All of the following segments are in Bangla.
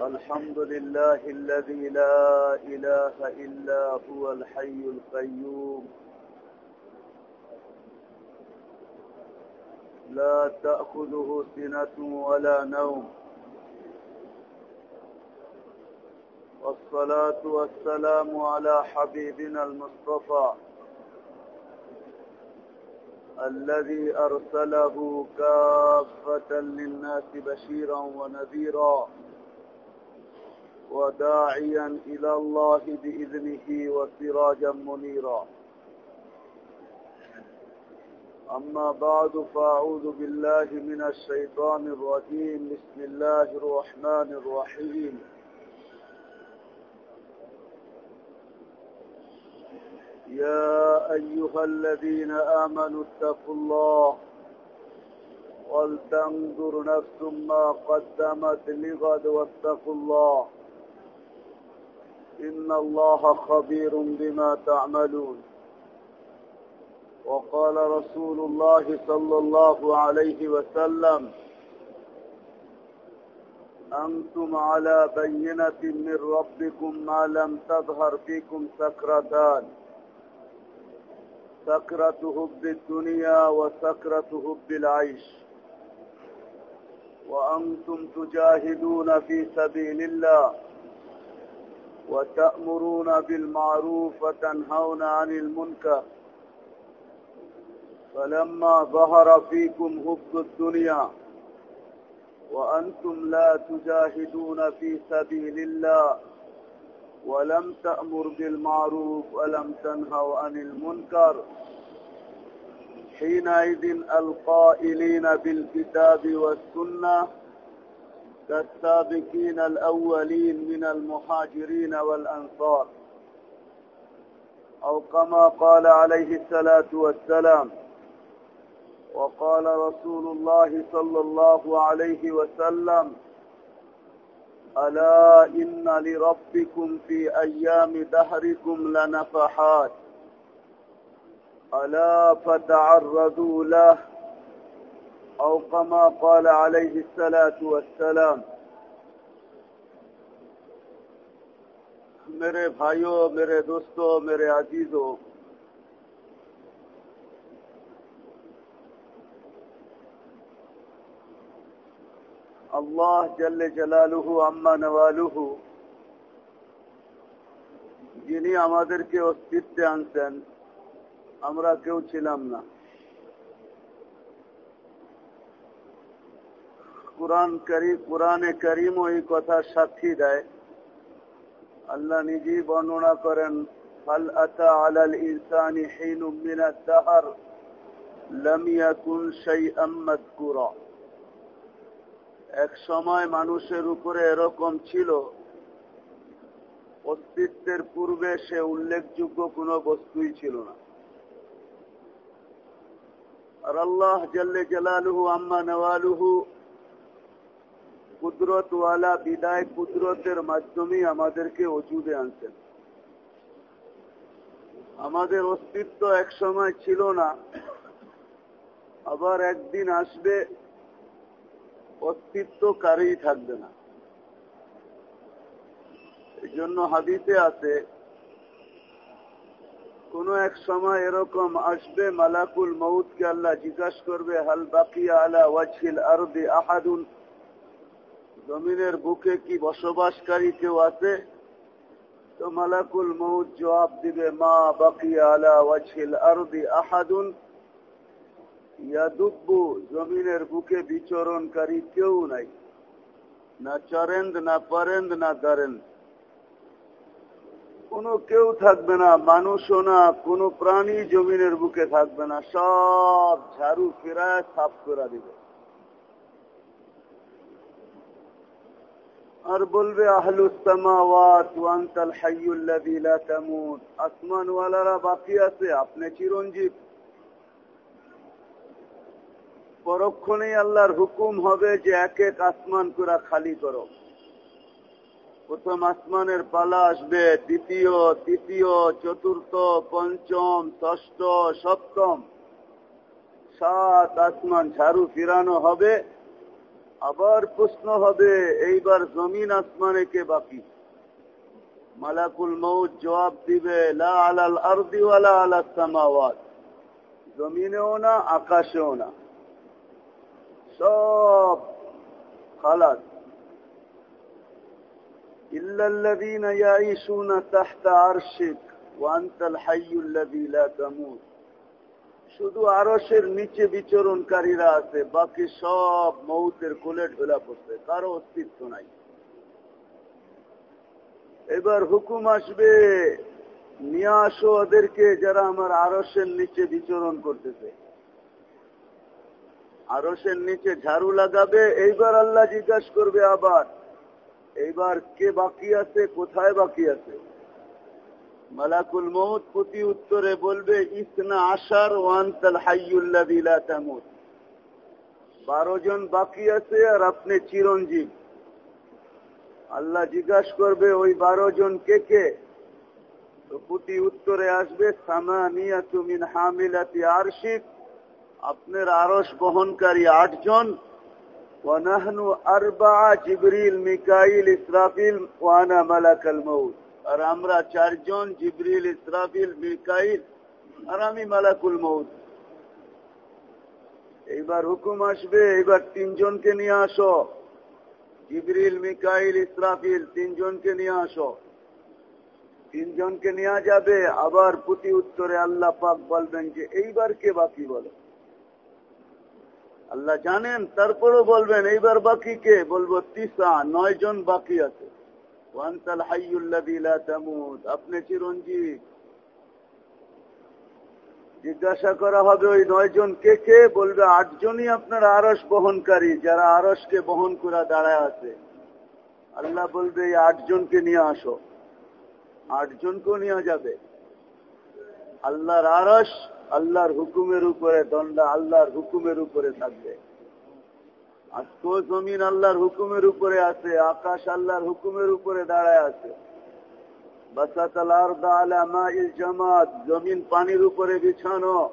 الحمد لله الذي لا إله إلا هو الحي القيوم. لا تأخذه سنة ولا نوم. والصلاة والسلام على حبيبنا المصطفى الذي أرسله كافة للناس بشيرا ونذيرا. وداعيا إلى الله بإذنه وسراجا منيرا. أما بعد فأعوذ بالله من الشيطان الرجيم. بسم الله الرحمن الرحيم. يا أيها الذين آمنوا اتقوا الله ولتنظر نفس ما قدمت لغد واتقوا الله. إن الله خبير بما تعملون. وقال رسول الله صلى الله عليه وسلم أنتم على بينة من ربكم ما لم تظهر فيكم سكرتان سكرة حب الدنيا وسكرة حب العيش. وأنتم تجاهدون في سبيل الله. وتأمرون بالمعروف وتنهون عن المنكر. فلما ظهر فيكم حب الدنيا وأنتم لا تجاهدون في سبيل الله ولم تأمر بالمعروف ولم تنهوا عن المنكر. حينئذ القائلين بالكتاب والسنة كالسابقين الأولين من المهاجرين والأنصار. أو كما قال عليه الصلاة والسلام وقال رسول الله صلى الله عليه وسلم ألا إن لربكم في أيام دهركم لنفحات. ألا فتعرضوا له أو كما قال عليه الصلاة والسلام، میرے بھائیوں میرے دوستو، میرے عزیزوں اللہ جل جلالہ اما نوالہ যিনি আমাদেরকে অস্তিত্বে আনছেন আমরা কেউ ছিলাম না কোরআন করি, কোরআনে করিম এই কথা সাক্ষী দেয়। আল্লাহ নিজেই বর্ণনা করেন, ফাল আতা আলাল ইনসানি হিনু মিন আদ-দাহর লাম ইয়াকুন শাইআম মাযকুরা। এক সময় মানুষের উপরে এরকম ছিল, অস্তিত্বের পূর্বে সে উল্লেখযোগ্য কোনো বস্তুই ছিল না। আর আল্লাহ জাল্লে জালালুহু আম্মা নওয়ালুহু কুদরতওয়ালা বিদায় কুদরতের মাধ্যমে আমাদেরকে অজুদে আনছেন আমাদের অস্তিত্ব এক সময় ছিল না। আবার একদিন আসবে অস্তিত্ব কারেই থাকবে না। এই জন্য হাদিতে আছে, কোন এক সময় এরকম আসবে, মালাকুল মৌতকে আল্লাহ জিজ্ঞাসা করবে, হাল বাকিয়া আলা ওয়াজিল আরবে আহাদুন? জমিনের বুকে কি বসবাসকারী কেউ আছে? তো মালাকুল মৌত জবাব দিবে, মা বাকিয়া আলা আরবে আহাদুন। জমিনের বুকে বিচরণকারী কেউ নাই। না চরেন্দ, না পরেন্দ, না দারেন্দ কোনো কেউ থাকবে না, মানুষও না, কোনো প্রাণী জমিনের বুকে থাকবে না। সব ঝাড়ু ফেরায় সাফ করে দিবে। আর বলবে আসমানওয়ালারা বাকি আছে, আপনি চিরঞ্জীব। পরক্ষণেই আল্লাহর হুকুম হবে যে এক এক আসমান করে খালি করো। প্রথম আসমানের পালা আসবে, দ্বিতীয়, তৃতীয়, চতুর্থ, পঞ্চম, ষষ্ঠ, সপ্তম। সাত আসমান ঝাড়ু ফিরানো হবে। আবার প্রশ্ন হবে এইবার জমিন আসমানে কে বাকি মালাকুল মৌত জবাব দিবে লা আলাল আরদি ওয়ালা আলা সামাওয়াত জমিনেও না আকাশেও না সব খালাস إلا الذين يعيشون تحت عرشك وأنت الحي الذي لا تموت শুধু আরসের নিচে বিচরণকারীরা আছে, বাকি সব মৌতের কোলে ঢোলা পড়ছে, কারও অস্তিত্ব নাই। এবার হুকুম আসবে, নিয়ে আসো ওদেরকে যারা আমার আরসের নিচে বিচরণ করতেছে। আরসের নিচে ঝাড়ু লাগাবে, এইবার আল্লাহ জিজ্ঞাসা করবে আবার, এইবার কে বাকি আছে, কোথায় বাকি আছে? মালাকুল মৌত প্রতি উত্তরে বলবে, ইসনা আশার ওয়ান্তাল হাইউল্লাহ তামুদ বারো জন বাকি আছে আর আপনি চিরঞ্জীব। আল্লাহ জিজ্ঞাসা করবে, ওই বারো জন কে কে? তো প্রতি উত্তরে আসবে সামানিয়া তুমিন হামিলাতি আরশিক আপনার আরস বহনকারী আটজন ওয়ানাহনু আরবা জিবরিল মিকাইল ইসরাফিল ওয়ানা মালাকাল মৌত আর আমরা চারজন জিবরিল, ইসরাফিল, মিকাইল আর আমি মালাকুল মৌত এইবার হুকুম আসবে, এইবার তিনজনকে নিয়ে আসো। জিবরিল, মিকাইল, ইসরাফিল তিনজনকে নিয়ে আসো। তিনজনকে নেওয়া যাবে, আবার প্রতি উত্তরে আল্লাহ পাক বলবেন যে, এইবার কে বাকি বলো? আল্লাহ জানেন, তারপরও বলবেন, এইবার বাকি কে? বলব, তিসা নয় জন বাকি আছে। ওয়ান্তাল হাইউল্লাহ তামুদ আপনি চিরঞ্জিত জিজ্ঞাসা করা হবে ওই নয় জন কে কে? বলবে আটজনই আপনার আরস বহনকারী, যারা আরসকে বহন করা দাঁড়ায় আছে। আল্লাহ বলবে, এই আটজনকে নিয়ে আসো। আটজনকেও নেওয়া যাবে। আল্লাহর আরস আল্লাহর হুকুমের উপরে দণ্ডা, আল্লাহর হুকুমের উপরে থাকবে। আজকেও জমিন আল্লাহর হুকুমের উপরে আছে, আকাশ আল্লাহর হুকুমের উপরে দাঁড়ায় আছে। জমিন পানির উপরে বিছানো।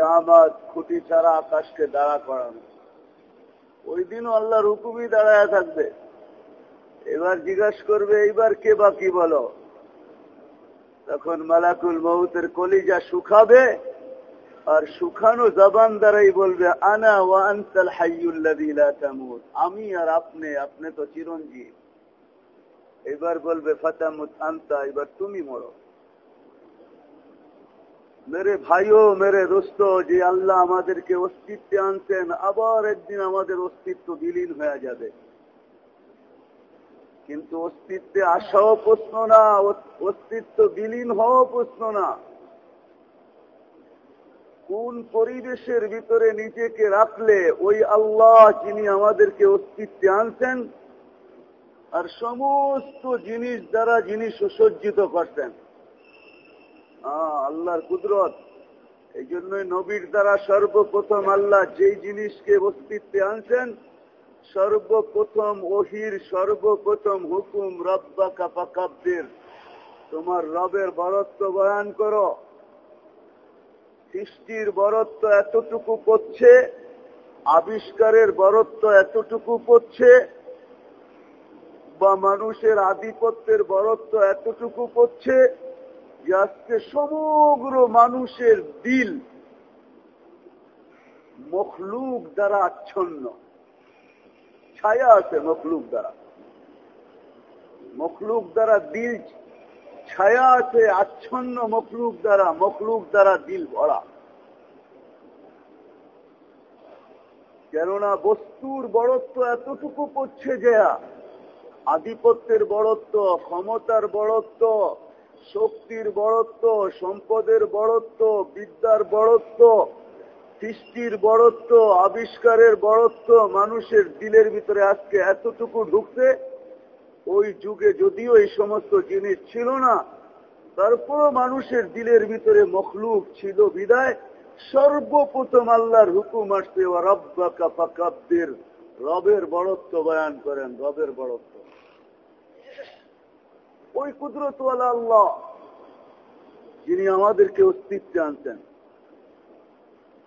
আমাদ, খুঁটি ছাড়া আকাশকে দাঁড়া করানো। ওই দিনও আল্লাহর হুকুমই দাঁড়ায় থাকবে। এবার জিজ্ঞাসা করবে, এইবার কে বাকি বলো? তখন মালাকুল মৌতের কলিজা শুকাবে আর শুকানো জবান দ্বারাই বলবে, আনা ওয়ান্তাল হাইউল্লাহ আমি আর আপনি আপনি তো চিরঞ্জীব। এবার বলবে, ফতামুত আন্তা, এবার তুমি মরো। মেরে ভাইও, মেরে দোস্ত, যে আল্লাহ আমাদেরকে অস্তিত্বে আনছেন, আবার একদিন আমাদের অস্তিত্ব বিলীন হয়ে যাবে। কিন্তু অস্তিত্বে আসাও প্রশ্ন না অস্তিত্ব বিলীন হওয়া প্রশ্ন না। কোন পরিবেশের ভিতরে নিজেকে রাখলে ওই আল্লাহ যিনি আমাদেরকে অস্তিত্বে আনছেন আর সমস্ত জিনিস দ্বারা যিনি সুসজ্জিত করতেন আল্লাহর কুদরত। এই জন্যই নবীর দ্বারা সর্বপ্রথম আল্লাহ যেই জিনিসকে অস্তিত্বে আনছেন, সর্বপ্রথম ওহির, সর্বপ্রথম হুকুম রব্বা কাপাকাব্যের তোমার রবের বরত্ব বয়ান করো। সৃষ্টির বরত্ব এতটুকু করছে, আবিষ্কারের বরত্ব এতটুকু করছে, বা মানুষের আধিপত্যের বরত্ব এতটুকু করছে যে আজকে সমগ্র মানুষের দিল মখলুক দ্বারা আচ্ছন্ন। ছায়া আছে মখলুক দ্বারা। মখলুক দ্বারা দিল ছায়া আছে আচ্ছন্ন মখলুক দ্বারা মখলুক দ্বারা দিল ভরা। কেননা বস্তুর বড়ত্ব এতটুকু করছে যে, আধিপত্যের বড়ত্ব, ক্ষমতার বড়ত্ব, শক্তির বড়ত্ব, সম্পদের বড়ত্ব, বিদ্যার বড়ত্ব, সৃষ্টির বড়ত্ব, আবিষ্কারের বড়ত্ব, মানুষের দিলের ভিতরে আজকে এতটুকু ঢুকছে ওই যুগে যদিও এই সমস্ত জিনিস ছিল না, তারপরও মানুষের দিলের ভিতরে মখলুক ছিল বিদায়। সর্বপ্রথম আল্লাহর হুকুম আসছে ও রবের বড়ত্ব বয়ান করেন, রবের বড়ত্ব। ওই কুদরতওয়ালা আল্লাহ, যিনি আমাদেরকে অস্তিত্বে আনতেন।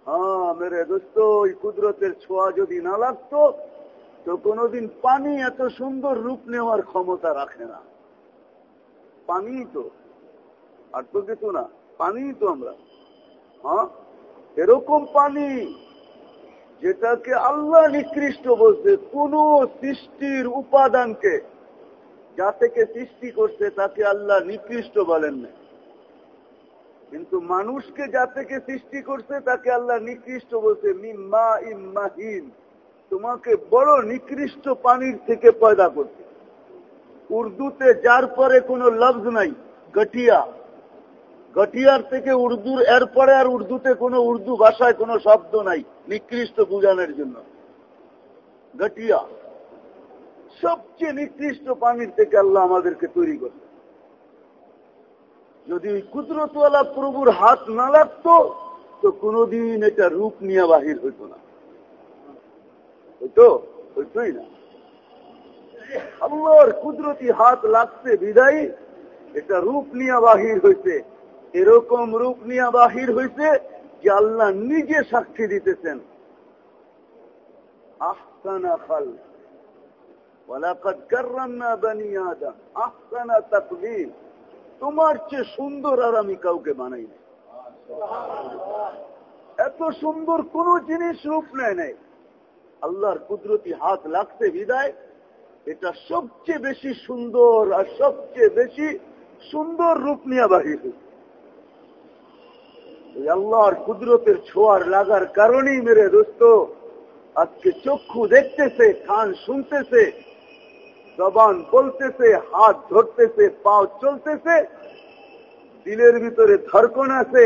হ্যাঁ মেরে দোস্ত, ওই কুদরতের ছোঁয়া যদি না লাগতো তো কোনোদিন পানি এত সুন্দর রূপ নেওয়ার ক্ষমতা রাখে না। পানি তো, আর তো কিছু না পানি তো আমরা। হ্যাঁ? এরকম পানি যেটাকে আল্লাহ নিকৃষ্ট বলছে, কোন সৃষ্টির উপাদানকে, যা থেকে সৃষ্টি করছে তাকে আল্লাহ নিকৃষ্ট বলেন না। কিন্তু মানুষকে যা থেকে সৃষ্টি করছে তাকে আল্লাহ নিকৃষ্ট বলছে, মিম্মা ইম্মাহিন। তোমাকে বড় নিকৃষ্ট পানির থেকে পয়দা করছে। উর্দুতে যার পরে কোনো লফজ নাই, গটিয়া। গটিয়ার থেকে উর্দুর এরপরে আর উর্দুতে কোনো উর্দু ভাষায় কোনো শব্দ নাই, নিকৃষ্ট বুঝানোর জন্য। গটিয়া। সবচেয়ে নিকৃষ্ট পানির থেকে আল্লাহ আমাদেরকে তৈরি করছে। যদি কুদরতওয়ালা প্রভুর হাত না লাগতো, তো কোনদিন এটা রূপ নিয়ে বাহির হইত না। হইতো হইতই না। আল্লাহর কুদরতি হাত লাগছে বিদায় এটা রূপ নিয়ে বাহির হইছে। এরকম রূপ নিয়ে বাহির হইছে যে আল্লাহ নিজে সাক্ষী দিতেছেন। তোমার চেয়ে সুন্দর আর আমি কাউকে বানাই এত সুন্দর কোন জিনিস রূপ নেয় নাই। আল্লাহর কুদরতি হাত লাগছে বিদায়। এটা সবচেয়ে বেশি সুন্দর আর সবচেয়ে বেশি সুন্দর রূপ নিয়ে বাহির। আল্লাহর কুদরতের ছোঁয়ার লাগার কারণেই মেরে দোস্ত, আজকে চক্ষু দেখতেছে, কান শুনতেছে, জবান বলতেছে, হাত ধরতেছে পাও চলতেছে, দিলের ভিতরে ধরকন আছে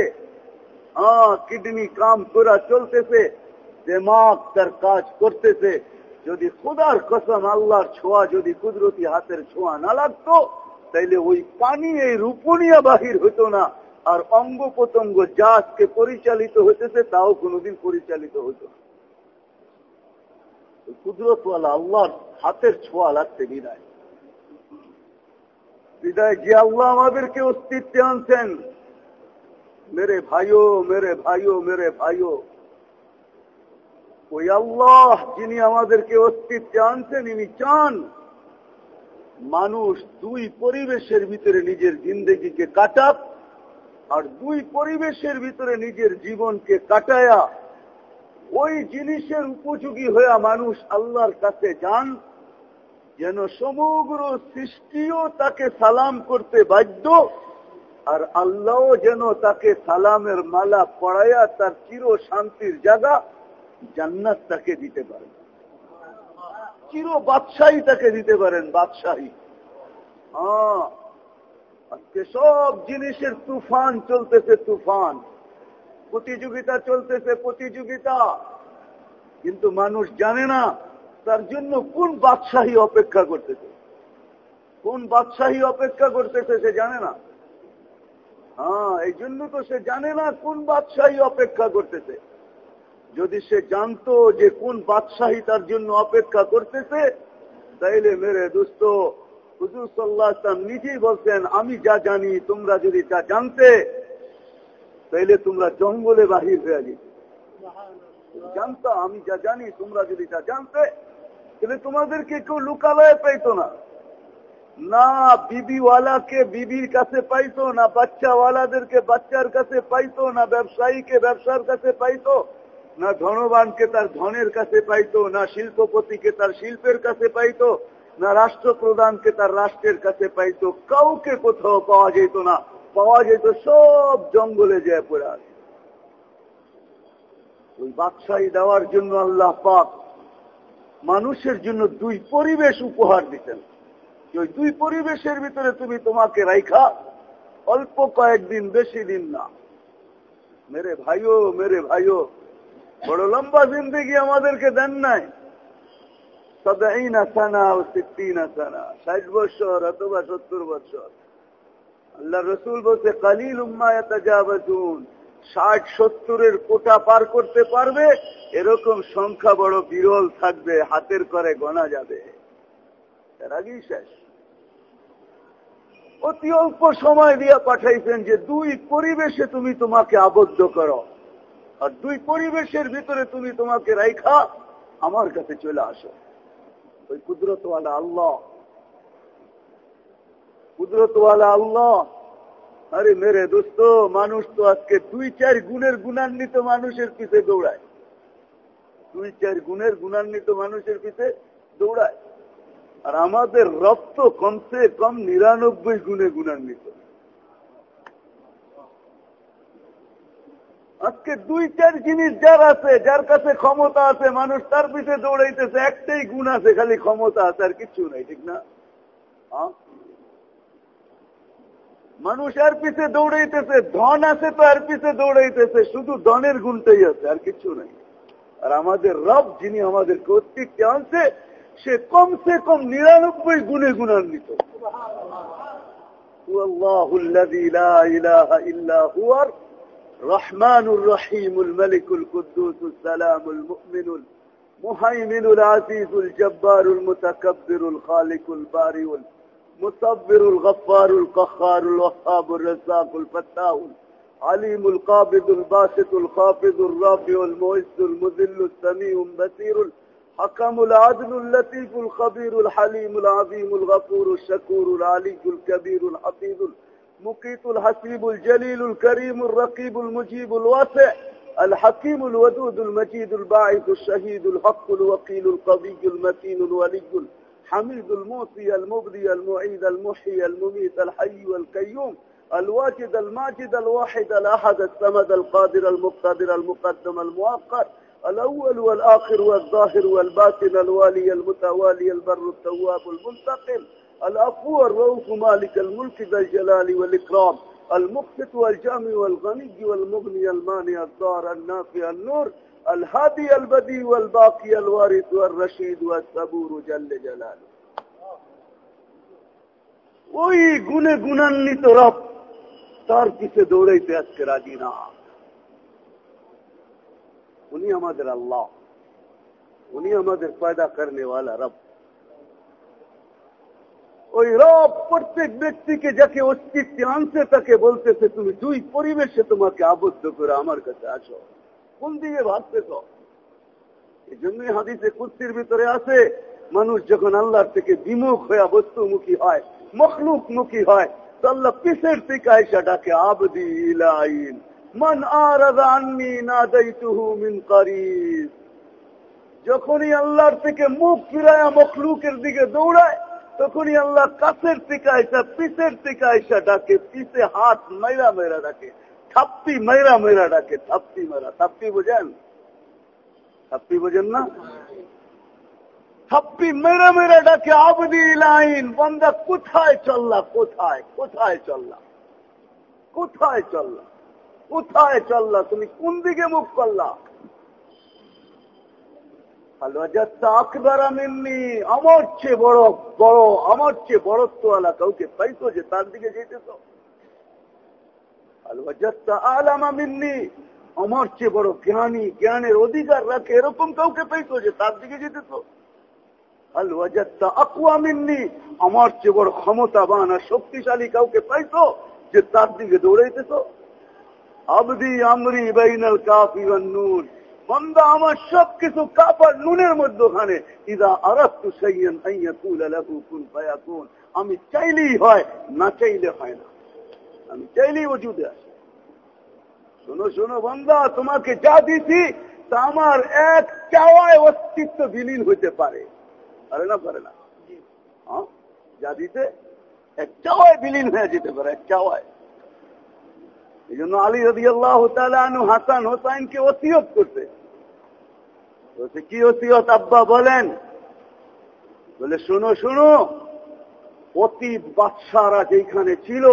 কিডনি কাম করা চলতেছে দেমাগ তার কাজ করতেছে, যদি খুদার কসম আল্লাহর ছোঁয়া যদি কুদরতি হাতের ছোঁয়া না লাগতো, তাইলে ওই পানি এই রূপনিয়া বাহির হতো না, আর অঙ্গ প্রত্যঙ্গ জাতকে পরিচালিত হতেছে তাও কোনোদিন পরিচালিত হতো না। কুদরতওয়ালা আল্লাহর হাতের ছোঁয়া লাগছে বিদায়। বিদায় যে আল্লাহ আমাদেরকে অস্তিত্বে আনছেন। মেরে ভাইও মেরে ভাইও মেরে ভাইও। ওই আল্লাহ যিনি আমাদেরকে অস্তিত্বে আনছেন, ইনি চান মানুষ দুই পরিবেশের ভিতরে নিজের জিন্দগিকে কাটাক আর দুই পরিবেশের ভিতরে নিজের জীবনকে কাটায়া ওই জিনিসের উপযোগী হয়ে মানুষ আল্লাহর কাছে যান, যেন সমগ্র সৃষ্টিও তাকে সালাম করতে বাধ্য আর আল্লাহ যেন তাকে সালামের মালা পড়াইয়া তার চির শান্তির জায়গা জান্নাত তাকে দিতে পারেন চির বাদশাহী তাকে দিতে পারেন, বাদশাহী। হ্যাঁ আজকে সব জিনিসের তুফান চলতেছে, তুফান। প্রতিযোগিতা চলতেছে, প্রতিযোগিতা। কিন্তু মানুষ জানে না তার জন্য কোন বাদশাহী অপেক্ষা করতেছে। কোন বাদশাহী অপেক্ষা করতেছে সে জানে না। হ্যাঁ এই জন্য তো সে জানে না কোন বাদশাহী অপেক্ষা করতেছে। যদি সে জানতো যে কোন বাদশাহী তার জন্য অপেক্ষা করতেছে, তাইলে মেরে দোস্ত, হুজুর সাল্লাহ নিজেই বলছেন, আমি যা জানি, তোমরা যদি তা জানতে, তাইলে তোমরা জঙ্গলে বাহির হয়ে যেতে জানতো, আমি যা জানি, তোমরা যদি তা জানতে, তাহলে তোমাদেরকে কেউ লুকালয়ে পাইতো না। না বিবিওয়ালাকে বিবির কাছে পাইতো, না বাচ্চাওয়ালাদেরকে বাচ্চার কাছে পাইতো, না ব্যবসায়ীকে ব্যবসার কাছে পাইতো। না ধনবানকে তার ধনের কাছে পাইতো, না শিল্পপতিকে তার শিল্পের কাছে পাইতো, না রাষ্ট্রপ্রধানকে তার রাষ্ট্রের কাছে পাইতো, কাউকে কোথাও পাওয়া যেত না। পাওয়া যেত সব জঙ্গলে যায় পড়ে ওই বাদশাহী দেওয়ার জন্য আল্লাহ পাক মানুষের জন্য দুই পরিবেশ উপহার দিতেন। ওই দুই পরিবেশের ভিতরে তুমি তোমাকে রাইখা, অল্প কয়েকদিন, বেশি দিন না। মেরে ভাইও মেরে ভাইও বড় লম্বা জিন্দগি আমাদেরকে দেন নাই। সদাইন আসানা ও সিদ্দিন আসানা ষাট বছর অথবা সত্তর বছর। আল্লাহ রসুল বলছে কালিল উম্মায়াতাজাবাজুন ষাট সত্তরের কোটা পার করতে পারবে, এরকম সংখ্যা বড় বিরল থাকবে, হাতের করে গণা যাবে। এর আগেই শেষ। অতি অল্প সময় দিয়া পাঠাইছেন যে, দুই পরিবেশে তুমি তোমাকে আবদ্ধ করো। আর দুই পরিবেশের ভিতরে তুমি তোমাকে রাইখা আমার কাছে চলে আসো। ওই কুদরতওয়ালা আল্লাহ। কুদরতওয়ালা আল্লাহ। আরে মেরে দোস্ত, মানুষ তো আজকে দুই চার গুণের গুণান্বিত মানুষের পিছে দৌড়ায়। দুই চার গুণের গুণান্বিত মানুষের পিছে দৌড়ায়। আর আমাদের রক্ত কমসে কম নিরানব্বই গুণে গুণান্বিত। আজকে দুইটার জিনিস যার আছে যার কাছে ক্ষমতা আছে মানুষ তার পিছে দৌড়াইতেছে একটাই গুণ আছে খালি ক্ষমতা আছে আর কিছু নাই ঠিক না? মানুষ আর পিছে দৌড়াইতেছে ধন আছে তো আর পিছে দৌড়াইতেছে শুধু ধনের গুণটাই আছে আর কিছু নাই। আর আমাদের রব যিনি আমাদের কর্তৃত্বে আনছে সে কমসে কম নিরানব্বই গুণে গুণান্বিত। হুয়ার الرحمن الرحيم الملك القدوس السلام المؤمن المهيمن العزيز الجبار المتكبر الخالق البارئ المصبر الغفار القهار الوهاب الرزاق الفتاح عليم القابض الباسط الخافض الرافع المعز المذل السميع البصير الحكم العدل اللطيف الخبير الحليم العظيم الغفور الشكور العلي الكبير الحفيظ المقيت الحسيب الجليل الكريم الرقيب المجيب الواسع الحكيم الودود المجيد الباعث الشهيد الحق الوكيل القوي المتين الولي الحميد الموصي المبدي المعيد المحيي المميت الحي والقيوم الواجد الماجد الواحد الأحد السمد القادر المقتدر المقدم المؤخر الأول والآخر والظاهر والباطن الوالي المتوالي البر التواب المنتقم. العفو الرؤوف مالك الملك ذا الجلال والإكرام المقسط والجامع والغني والمغني المانع الضار النافع النور الهادي البدي والباقي الوارث والرشيد والصبور جل جلاله ওই গুণে গুণান্বিত রব তার পিছে দৌড়াইতে আজকে রাজি না উনি আমাদের আল্লাহ উনি আমাদের পয়দা করনে वाला রব ওই রব প্রত্যেক ব্যক্তিকে যাকে অস্তিত্বে আনছে, তাকে বলতেছে, তুমি দুই পরিবেশে তোমাকে আবদ্ধ করে আমার কাছে আসো। কোন দিকে ভাবতেছ? এই জন্যই হাদিসে কুস্তির ভিতরে আছে, মানুষ যখন আল্লাহর থেকে বিমুখ হয়ে বস্তুমুখী হয় মখলুক মুখী হয়, তো আল্লাহ পিসের থেকে আয়সা ডাকে, আবদি ইলাইন, মান দাইতুহু মিন করিব। যখনই আল্লাহর থেকে মুখ ফিরায়া মখলুকের দিকে দৌড়ায় তখনই আল্লাহ কাছের থেকে আইসা পিসের থেকে আইসা ডাকে পিসে হাত মেরা মেরা ডাকে, থাপ্পি মেরা মেরা ডাকে, থাপ্পি মেরা থাপ্পি বোঝেন? থাপ্পি বোঝেন না? থাপ্পি মেরা মেরা ডাকে, আবদি লাইন বন্দা কোথায় চললা, কোথায় কোথায় চললা? কোথায় চললা? কোথায় চললা? তুমি কোন দিকে মুখ করলা? আমার চেয়ে বড় বড়, আমার চেয়ে বড়ত্বওয়ালা কাউকে পাইতো যে তার দিকে যেতেছ আমার চেয়ে বড় জ্ঞানী, জ্ঞানের অধিকার রাখে এরকম কাউকে পাইতো যে তার দিকে যেতেছ আলওয়াজাত্তা আকুয়া মিন্নি, আমার চেয়ে বড় ক্ষমতাবান আর শক্তিশালী কাউকে পাইতো যে তার দিকে দৌড়াইতেছ আবদি আমরি বাইনাল কাফি নূর। বন্দা আমার সবকিছু কাপার নুনের মধ্যখানে। ইদা আরাস্তু সাইয়ান আইয়াকুল লাহু কুন ফায়াকুন। আমি চাইলেই হয়, না চাইলে হয় না। আমি চাইলেই ওজুদে আসে। শোনো শোনো বন্দা, তোমাকে যা দিছি, তা আমার এক চাওয়ায় অস্তিত্ব বিলীন হইতে পারে। পারে না পারে না? হ্যাঁ? যা দিতে এক চাওয়ায় বিলীন হয়ে যেতে পারে, এক চাওয়ায়। এই জন্য আলী রবি আল্লাহ তালু হাসান হোসাইনকে ওসিয়ত করতে কি ওসিয়ত? আব্বা বলেন, বলে, শুনো শুনো, অতীত বাদশারা যেখানে ছিল,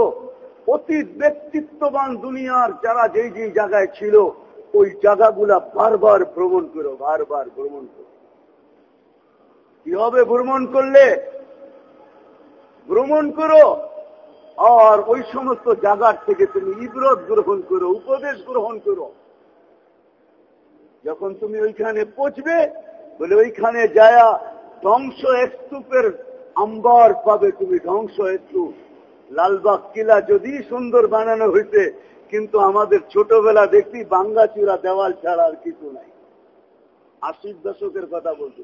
অতীত ব্যক্তিত্ববান দুনিয়ার যারা যেই যেই জায়গায় ছিল, ওই জায়গাগুলা বারবার ভ্রমণ করো, বারবার ভ্রমণ করো। কি হবে ভ্রমণ করলে? ভ্রমণ করো আর ওই সমস্ত জায়গার থেকে তুমি ইবরত গ্রহণ করো, উপদেশ গ্রহণ করো। যখন তুমি ওইখানে পৌঁছবে, বলে ওইখানে যায়া ধ্বংস স্তূপের আম্বার পাবে তুমি ধ্বংস স্তূপ লালবাগ কিলা যদি সুন্দর বানানো হইতে, কিন্তু আমাদের ছোটবেলা দেখি বাঙ্গা চূড়া দেওয়াল ছাড়া আর কিছু নাই। আশির দশকের কথা বলতে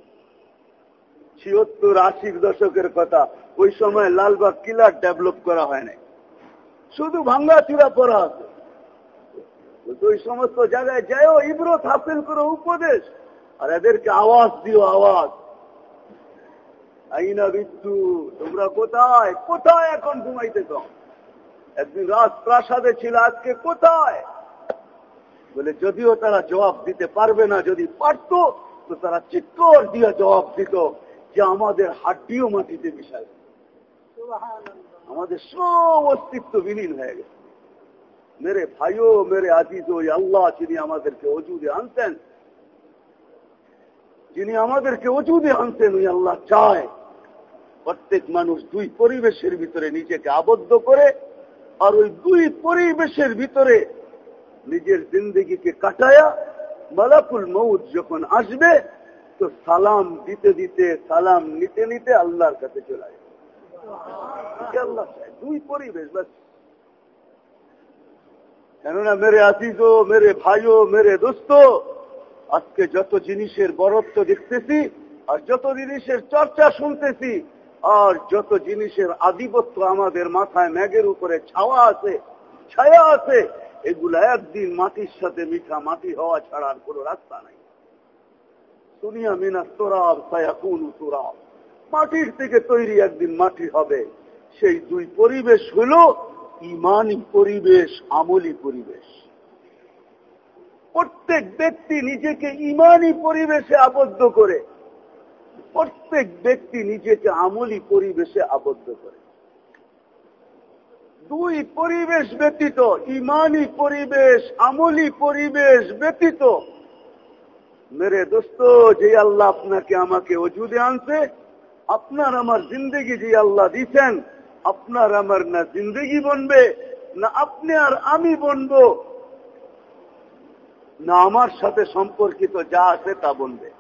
ছিয়ত্তর আশির দশকের কথা, ওই সময় লালবাগ কিলার ডেভেলপ করা হয় নাই। শুধু ভাঙ্গা চূড়া পড়া আছে ওই সমস্ত জায়গায় যাও ইব্রত হাসিল করো, উপদেশ। আর এদেরকে আওয়াজ দিও, আওয়াজ। আইনা বিদ্যু তোমরা কোথায়? কোথায় এখন ঘুমাইতেছ? একদিন রাজ প্রাসাদে ছিল, আজকে কোথায়? বলে, যদিও তারা জবাব দিতে পারবে না, যদি পারত, তো তারা চিৎকর দিয়ে জবাব দিত। যে আমাদের হাড্ডিও মাটিতে মিশায়। আমাদের সব অস্তিত্ব বিলীন হয়ে গেছে। মেরে ভাইও, মেরে আজিজ ওই আল্লাহ যিনি আমাদেরকে অজুদে আনতেন যিনি আমাদেরকে অজুদে আনতেন ওই আল্লাহ চায় প্রত্যেক মানুষ দুই পরিবেশের ভিতরে নিজেকে আবদ্ধ করে আর ওই দুই পরিবেশের ভিতরে নিজের জিন্দগিকে কাটায়া মালাকুল মৌদ যখন আসবে তো সালাম দিতে দিতে, সালাম নিতে নিতে আল্লাহর কাছে চলে আল্লাহ দুই পরিবেশ বাস। কেননা মেরে আজিজ মেরে ভাইও, মেরে দোস্ত, আজকে যত জিনিসের বরত্ব দেখতেছি, আর যত জিনিসের চর্চা শুনতেছি, আর যত জিনিসের আধিপত্য আমাদের মাথায় ম্যাগের উপরে ছাওয়া আছে, ছায়া আছে, এগুলা একদিন মাটির সাথে মিঠা মাটি হওয়া ছাড়ার কোনো রাস্তা নাই। দুনিয়া মিনা তোরাব, সায়াকুন তোরাব। মাটির থেকে তৈরি একদিন মাটি হবে। সেই দুই পরিবেশ হল ইমানি পরিবেশ, আমলি পরিবেশ। প্রত্যেক ব্যক্তি নিজেকে ইমানি পরিবেশে আবদ্ধ করে। প্রত্যেক ব্যক্তি নিজেকে আমলি পরিবেশে আবদ্ধ করে। দুই পরিবেশ ব্যতীত, ইমানি পরিবেশ, আমলি পরিবেশ ব্যতীত মেরে দোস্ত, যে আল্লাহ আপনাকে আমাকে অজুদে আনছে, আপনার আমার জিন্দগি যে আল্লাহ দিচ্ছেন আপনার আমার না জিন্দগি বনবে, না আপনি আর আমি বনবো, না আমার সাথে সম্পর্কিত যা আছে তা বনবে।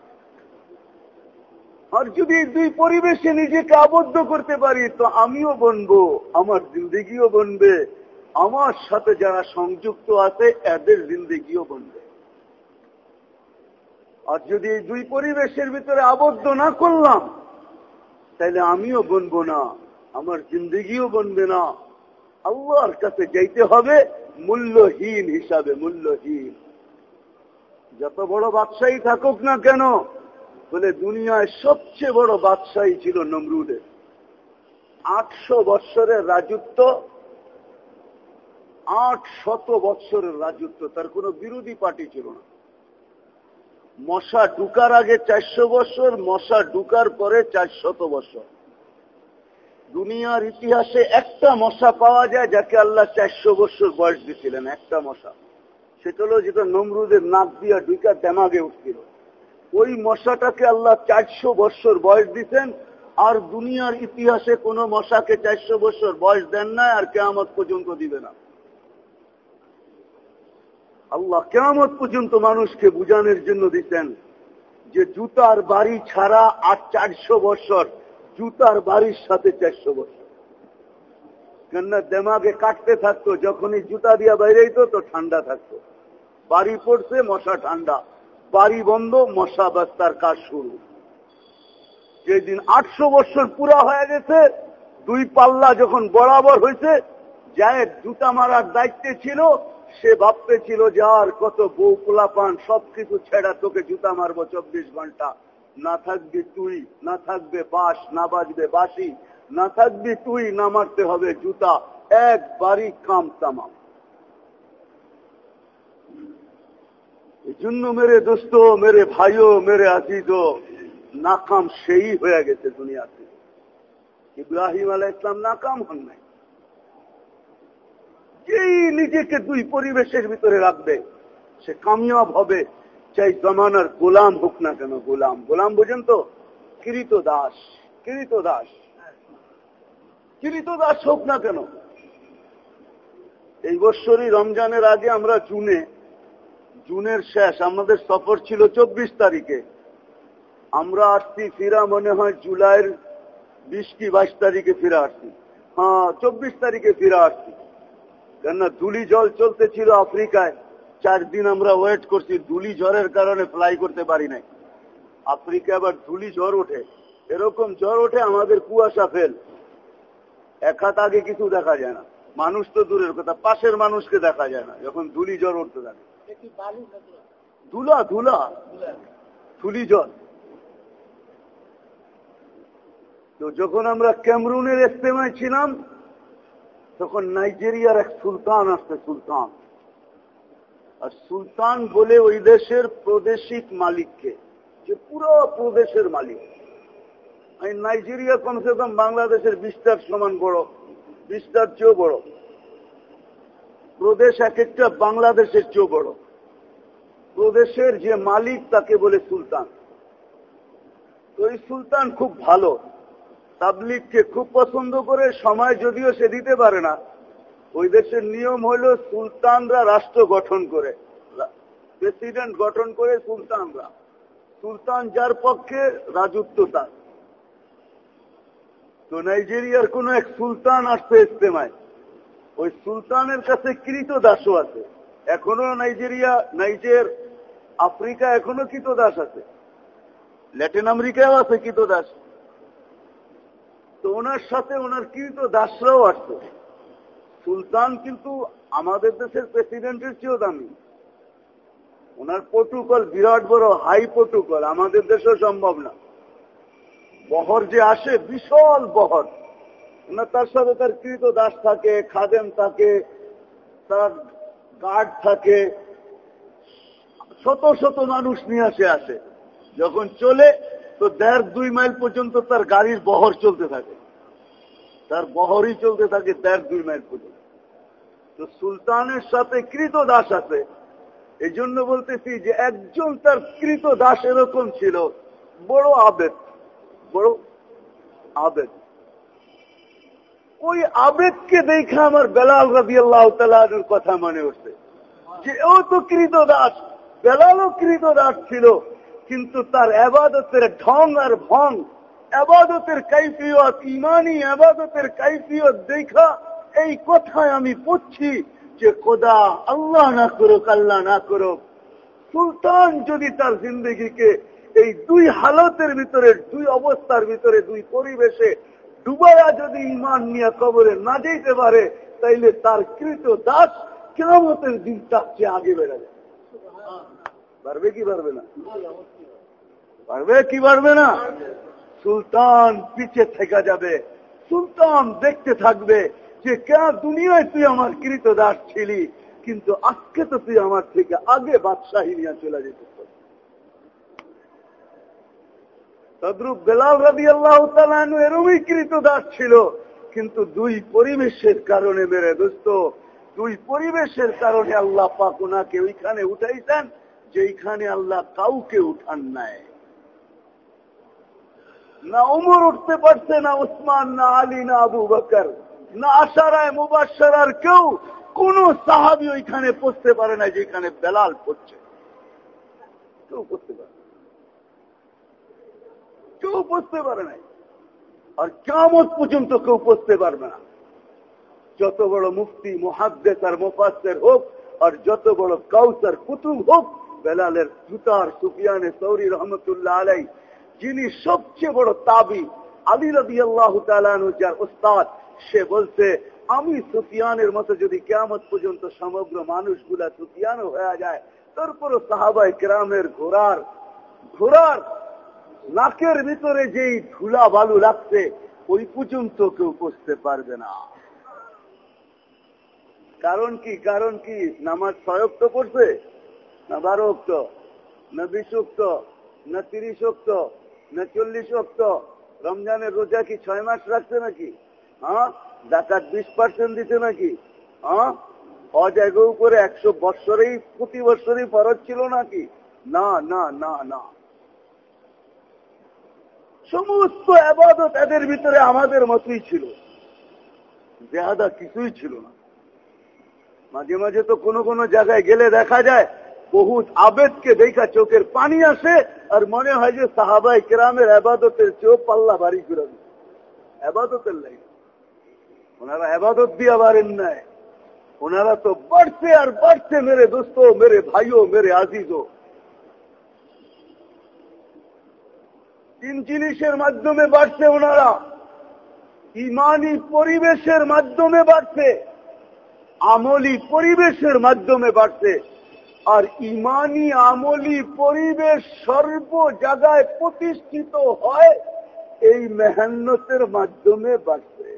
আর যদি দুই পরিবেশে নিজেকে আবদ্ধ করতে পারি, তো আমিও বনবো, আমার জিন্দগিও বনবে, আমার সাথে যারা সংযুক্ত আছে, এদের জিন্দগিও বনবে। আর যদি এই দুই পরিবেশের ভিতরে আবদ্ধ না করলাম, তাহলে আমিও বনবো না, আমার জিন্দগিও বনবে না। আল্লাহর কাছে যাইতে হবে মূল্যহীন হিসাবে, মূল্যহীন। যত বড় বাদশাহী থাকুক না কেন, বলে দুনিয়ায় সবচেয়ে বড় বাদশাহী ছিল নমরুদের। আটশো বৎসরের রাজত্ব আট শত বৎসরের রাজত্ব, তার কোনো বিরোধী পার্টি ছিল না। মশা ঢুকার আগে চারশো বছর, মশা ঢুকার পরে চারশত বছর। দুনিয়ার ইতিহাসে একটা মশা পাওয়া যায় যাকে আল্লাহ চারশো বছর বয়স দিয়েছিলেন, একটা মশা। সেটা হলো যেটা নমরুদের নাক দিয়া ঢুকা দেমাগে উঠছিল। ওই মশাটাকে আল্লাহ চারশো বছর বয়স দিতেন আর দুনিয়ার ইতিহাসে কোনো মশাকে চারশো বছর বয়স দেন না আর কেমত পর্যন্ত দিবে না। আল্লাহ কেমত পর্যন্ত মানুষকে বুঝানোর জন্য দিতেন যে জুতার বাড়ি ছাড়া আর চারশো বছর, জুতার বাড়ির সাথে চারশো বছর। কেননা দেমাগে কাটতে থাকতো, যখনই জুতা দিয়া বাইরে তো ঠান্ডা থাকতো। বাড়ি পড়ছে, মশা ঠান্ডা। বাড়ি বন্ধ, মশা বাস্তার কাজ শুরু। যেদিন আটশো বছর পুরা হয়ে গেছে, দুই পাল্লা যখন বরাবর হয়েছে যায় জুতা মারার দায়িত্বে ছিল সে ভাবতে ছিল যে আর কত বউ পোলা পান সবকিছু ছেড়া তোকে জুতা মারবো চব্বিশ ঘণ্টা। না থাকবি তুই, না থাকবে বাস না বাজবে বাসি না থাকবি তুই, না মারতে হবে জুতা। একবারই কাম তামাম। জন্য মেরে দোস্ত, মেরে ভাইও, মেরে আজিজ নাকাম সেই হয়ে গেছে দুনিয়াতে। ইব্রাহিম আলাহ ইসলাম নাকাম হন নাই। যেই নিজেকে দুই পরিবেশের ভিতরে রাখবে। সে কামিয়াব হবে, চাই জমানার গোলাম হোক না কেন গোলাম। গোলাম বোঝেন তো? কিরিত দাস কিরিত দাস। কিরিত দাস হোক না কেন? এই বৎসরই রমজানের আগে আমরা জুনে, জুনের শেষ, আমাদের সফর ছিল চব্বিশ তারিখে। আমরা আসছি ফিরা, মনে হয় জুলাইয়ের বিশ কি বাইশ তারিখে ফিরে আসছি। হ্যাঁ চব্বিশ তারিখে ফিরে আসছি। কেননা ধুলি জল চলতেছিল আফ্রিকায়। চার দিন আমরা ওয়েট করছি ধুলি জ্বরের কারণে ফ্লাই করতে পারি নাই। আফ্রিকা আবার ধুলি জ্বর ওঠে। এরকম জ্বর ওঠে আমাদের কুয়াশা ফেল এক হাত আগে কিছু দেখা যায় না। মানুষ তো দূরের কথা পাশের মানুষকে দেখা যায় না যখন ধুলি জ্বর উঠতে থাকে। ধুলা ধুলা। ধুলি। জল তো যখন আমরা ক্যামরুনের ইস্তেমায় ছিলাম তখন নাইজেরিয়ার এক সুলতান আসছে, সুলতান। আর সুলতান বলে ওই দেশের প্রদেশিক মালিককে, যে পুরো প্রদেশের মালিক। আমি নাইজেরিয়া কমসে কম বাংলাদেশের বিস্তার সমান বড় বিস্তার চেয়েও বড়। প্রদেশ এক একটা বাংলাদেশের চেয়েও বড়। প্রদেশের যে মালিক তাকে বলে সুলতান। তো এই সুলতান খুব ভালো। তাবলিগকে খুব পছন্দ করে সময় যদিও সে দিতে পারে না, ওই দেশের নিয়ম হলো সুলতানরা রাষ্ট্র গঠন করে। প্রেসিডেন্ট গঠন করে সুলতানরা। সুলতান যার পক্ষে রাজত্ব তার তো নাইজেরিয়ার কোন এক সুলতান আসছে ইস্তেমায় ওই সুলতানের কাছে কৃত দাসও আছে। এখনও নাইজেরিয়া, নাইজের, আফ্রিকা এখনও কৃত দাস আছে। ল্যাটিন আমেরিকাও আছে কৃত দাস তো ওনার সাথে ওনার কৃত দাসরাও আসছে সুলতান কিন্তু আমাদের দেশের প্রেসিডেন্টের চেয়েও দামি। ওনার প্রোটোকল বিরাট বড় হাই প্রোটোকল আমাদের দেশেও সম্ভব না। বহর যে আসে, বিশাল বহর। ওনার তার সাথে তার কৃত দাস থাকে, খাদেম থাকে, তার গার্ড থাকে। শত শত মানুষ নিয়ে আসে আসে। যখন চলে তো দেড় দুই মাইল পর্যন্ত তার গাড়ির বহর চলতে থাকে। তার বহরই চলতে থাকে দেড় দুই মাইল পর্যন্ত। তো সুলতানের সাথে কৃত দাস আছে। এই জন্য বলতেছি যে একজন তার কৃত দাস এরকম ছিল, বড় আবেদ বড় আবেদ। ওই আবেদকে দেখে আমার বেলাল রাবি আল্লাহ কথা মনে উঠছে যে ও তো কৃত দাস, বেলালও কৃত দাস ছিল। কিন্তু তার আবাদতের ঢং আর ভং আবাদতের কাইফিয়ত, ইমানি আবাদতের কাইফিয়ত দেখা, এই কথায় আমি পড়ছি যে কোদা আল্লাহ না করুক, আল্লাহ না করুক। সুলতান যদি তার জিন্দগিকে এই দুই হালতের ভিতরে, দুই অবস্থার ভিতরে, দুই পরিবেশে ডুবায়া যদি ইমান নিয়ে কবরে না যেতে পারে, তাইলে তার কৃত দাস কেমতের দিন তার চেয়ে আগে বেড়াবে পারবে কি পারবে না? পারবে কি পারবে না? সুলতান পিছে থেকে যাবে। সুলতান দেখতে থাকবে যে কেন দুনিয়ায় তুই আমার কৃত দাস ছিলি, কিন্তু আজকে তো তুই আমার থেকে আগে বাদশাহী নিয়ে চলে যেতে তদ্রুপ বেলাল রাবি আল্লাহ এরমই কৃত দাস ছিল, কিন্তু দুই পরিবেশের কারণে, মেরে দোস্ত, দুই পরিবেশের কারণে আল্লাহ পাক ওনাকে ওইখানে উঠাইছেন। যেইখানে আল্লাহ কাউকে উঠান নাই। না উমর উঠতে পারছে, না উসমান না আলী, না আবু বকর, না আশারায় মুবাসার কেউ কোন সাহাবি ওইখানে পড়তে পারে না যেখানে বেলাল পড়ছে। কেউ পড়তে পারে কেউ পড়তে পারে নাই। আর কেমত পর্যন্ত কেউ পড়তে পারবে না। যত বড় মুফতি মহাদ্দেশ আর মোফাসের হোক, আর যত বড় কাউসার কুতুব হোক বেলালের জুতার সুফিয়ানে সৌরি রহমতুল্লাহ আলাই, যিনি সবচেয়ে বড় তাবি, আলী রবি আল্লাহ যার ওস্তাদ সে বলছে, আমি সুফিয়ানের মতো যদি কেমত পর্যন্ত সমগ্র মানুষগুলা সুফিয়ানও হয়ে যায়, তারপরও সাহাবাই গ্রামের ঘোরার ঘোরার নাকের ভিতরে যেই ধুলা বালু লাগছে, ওই পর্যন্ত কেউ বসতে পারবে না। কারণ কি? কারণ কি? নামাজ ছয়ক্ত করছে না বারো অক্ত না বিশ অক্ত না তিরিশ অক্ত না চল্লিশ অক্ত রমজানের রোজা কি ছয় মাস রাখছে নাকি হ্যাঁ ডাকাত বিশ পার্সেন্ট দিতে নাকি হ্যাঁ অজায়গ উপরে একশো বৎসরেই প্রতি বৎসরই ফরজ ছিল নাকি না না না না সমস্ত আবাদত এদের ভিতরে আমাদের মতোই ছিল জেহাদা কিছুই ছিল না মাঝে মাঝে তো কোনো কোনো জায়গায় গেলে দেখা যায় বহুত আবেদকে দেখা চোখের পানি আসে, আর মনে হয় যে সাহাবাই কেরামের আবাদতের চেয়েও পাল্লা বাড়ি করে আবাদতের লাইন। ওনারা আবাদত দিয়ে পারেন নাই। ওনারা তো বাড়ছে আর বাড়ছে, মেরে দোস্ত, মেরে ভাইও, মেরে আজিজও। তিন জিনিসের মাধ্যমে বাড়ছে ওনারা। ইমানি পরিবেশের মাধ্যমে বাড়ছে। আমলি পরিবেশের মাধ্যমে বাড়ছে। আর ইমানি আমলি পরিবেশ সর্ব জায়গায় প্রতিষ্ঠিত হয়, এই মেহান্নতের মাধ্যমে বাড়ছে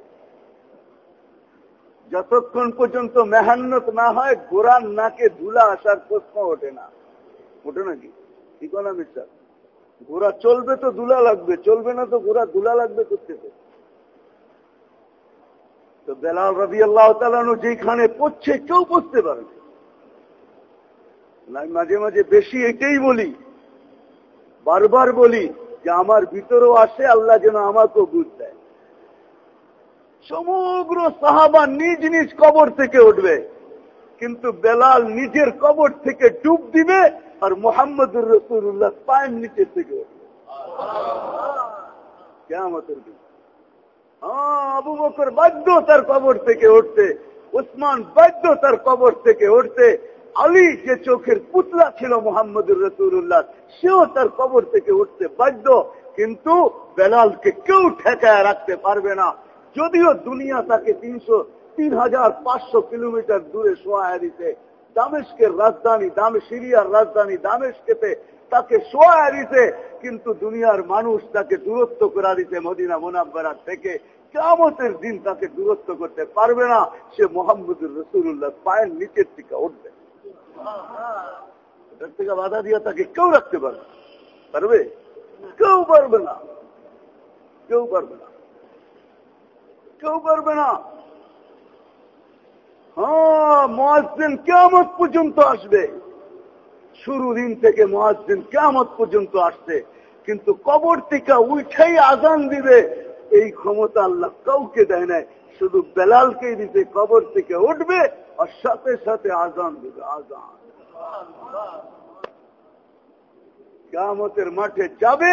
যতক্ষণ পর্যন্ত মেহান্নত না হয় গোড়ার নাকে ধুলা আসার প্রশ্ন ওঠে না। ওঠে নাকি ইকোনমিক স্যার ঘোড়া চলবে তো দুলা লাগবে, চলবে না তো ঘোড়া দুলা লাগবে করতে তো বেলাল রবি আল্লাহ যেখানে পড়ছে, কেউ পড়তে পারবে না মাঝে মাঝে বেশি এটাই বলি, বারবার বলি যে আমার ভিতরেও আসে, আল্লাহ যেন আমাকেও বুঝ দেয়। সমগ্র সাহাবা নিজ নিজ কবর থেকে উঠবে, কিন্তু বেলাল নিজের কবর থেকে ডুব দিবে আর মোহাম্মদুর রসুল্লাহ পায়ের নিচে থেকে উঠবে। দিন। আবু বকর বাধ্য তার কবর থেকে উঠতে, উসমান বাধ্য তার কবর থেকে উঠতে আলী যে চোখের পুতলা ছিল মোহাম্মদুর রসুল্লাহ সেও তার কবর থেকে উঠতে বাধ্য, কিন্তু বেলালকে কেউ ঠেকায় রাখতে পারবে না। যদিও দুনিয়া তাকে তিনশো, তিন হাজার পাঁচশো কিলোমিটার দূরে সোয়া দিতে দামেশকের রাজধানী, দামে, সিরিয়ার রাজধানী দামেশকেতে তাকে সোয়া দিতে, কিন্তু দুনিয়ার মানুষ তাকে দূরত্ব করা দিতে মদিনা মোনাব্বারা থেকে কেমতের দিন তাকে দূরত্ব করতে পারবে না। সে মোহাম্মদুর রসুল্লাহ পায়ের নিচের থেকে উঠবে। এটার থেকে বাধা দিয়ে তাকে কেউ রাখতে পারবে পারবে? কেউ পারবে না। কেউ পারবে না। কেউ পারবে না। হ্যাঁ মহাজদিন কেমত পর্যন্ত আসবে। শুরু দিন থেকে মহাজদিন কেমত পর্যন্ত আসছে। কিন্তু কবর থেকে উঠেই আজান দিবে। এই ক্ষমতা আল্লাহ কাউকে দেয় নাই। শুধু বেলালকেই দিতে কবর থেকে উঠবে আর সাথে সাথে আজান দিবে, আজান। কামতের মাঠে যাবে,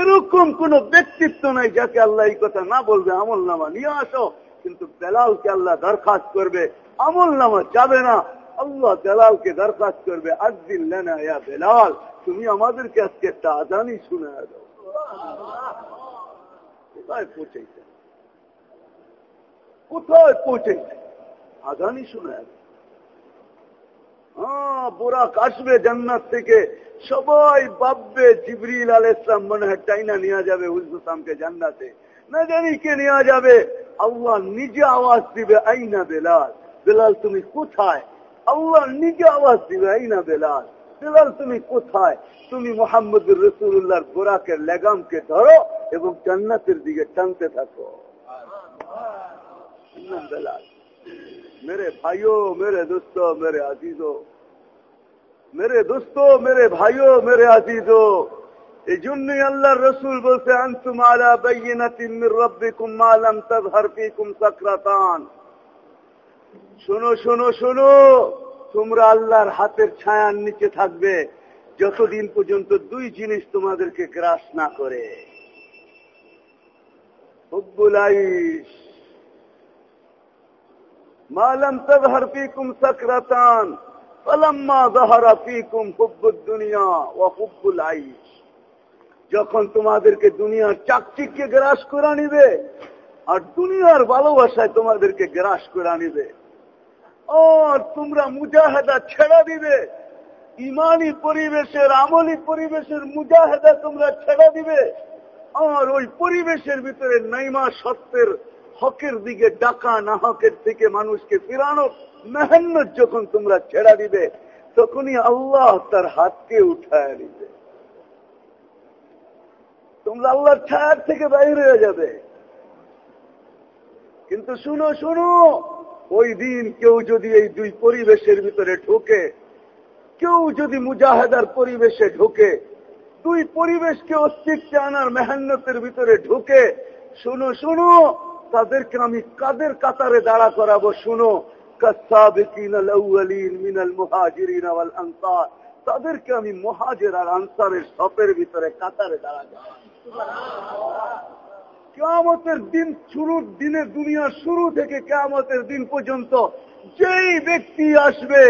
এরকম কোন ব্যক্তিত্ব নাই যাকে আল্লাহ এই কথা না বলবে আমল নামা নিয়ে আসো। কিন্তু বেলালকে আল্লাহ দরখাস্ত করবে আমল নামা যাবে না। আল্লাহ বেলালকে দরখাস্ত করবে ইয়া বেলাল, তুমি আমাদেরকে আজকে একটা আজানই শুনে দাও। কোথায় পৌঁছেছে কোথায় পৌঁছেছে আজানই শুনে হ্যাঁ বোরাক আসবে জান্নাত থেকে। সবাই ভাববে জিবরিল আল ইসলাম মনে হয় টাইনা নেওয়া যাবে হুজুসামকে জান্নাতে। না জানি কে নেওয়া যাবে। আল্লাহ নিজে আওয়াজ দিবে, আইনা বেলাল। বেলাল, তুমি কোথায়? আল্লাহ নিজে আওয়াজ দিবে, আইনা বেলাল। বেলাল, তুমি কোথায়? তুমি মোহাম্মদুর রসুল্লাহর বোরাকের লেগামকে ধরো। এবং জান্নাতের দিকে টানতে থাকো। মেরে ভাইও, মেরে দোস্ত, মেরে আজিজ মেরে দোস্ত, মেরে ভাইও, মেরে আজিজ এই জন্যই আল্লাহর রসুল বলছে আনসুম আলা বাইনা শোনো শোনো শোনো, তোমরা আল্লাহর হাতের ছায়ার নিচে থাকবে, যতদিন পর্যন্ত দুই জিনিস তোমাদেরকে গ্রাস না করে। হুব্বুল আইস মালাম তজহর ফিকুম সক্রাতান, ফলাম্মা জহরা ফিকুম হুব্বুল দুনিয়া ও হুব্বুল আইস যখন তোমাদেরকে দুনিয়ার চাকচিককে গ্রাস করে নিবে, আর দুনিয়ার ভালোবাসায় তোমাদেরকে গ্রাস করে নিবে, আর তোমরা মুজাহেদা ছেড়া দিবে, ইমানি পরিবেশের আমলি পরিবেশের মুজাহেদা তোমরা ছেড়া দিবে আর ওই পরিবেশের ভিতরে নাইমা সত্যের হকের দিকে ডাকা না হকের থেকে মানুষকে ফিরানো মেহান্নত যখন তোমরা ছেড়া দিবে, তখনই আল্লাহ তার হাতকে উঠায় নিবে। তোমরা আল্লাহর ছায়ার থেকে বাইরে হয়ে যাবে। কিন্তু শুনো শুনো, ওই দিন কেউ যদি এই দুই পরিবেশের ভিতরে ঢোকে, কেউ যদি মুজাহেদার পরিবেশে ঢোকে দুই পরিবেশকে অস্তিত্বে আনার মেহান্নতের ভিতরে ঢোকে শুনো শুনো, তাদেরকে আমি কাদের কাতারে দাঁড়া করাবো শুনো? তাদেরকে আমি মহাজের আর আনসারের সপের ভিতরে কাতারে দাঁড়া কেমতের দিন শুরুর দিনে, দুনিয়া শুরু থেকে কেমতের দিন পর্যন্ত যেই ব্যক্তি আসবে,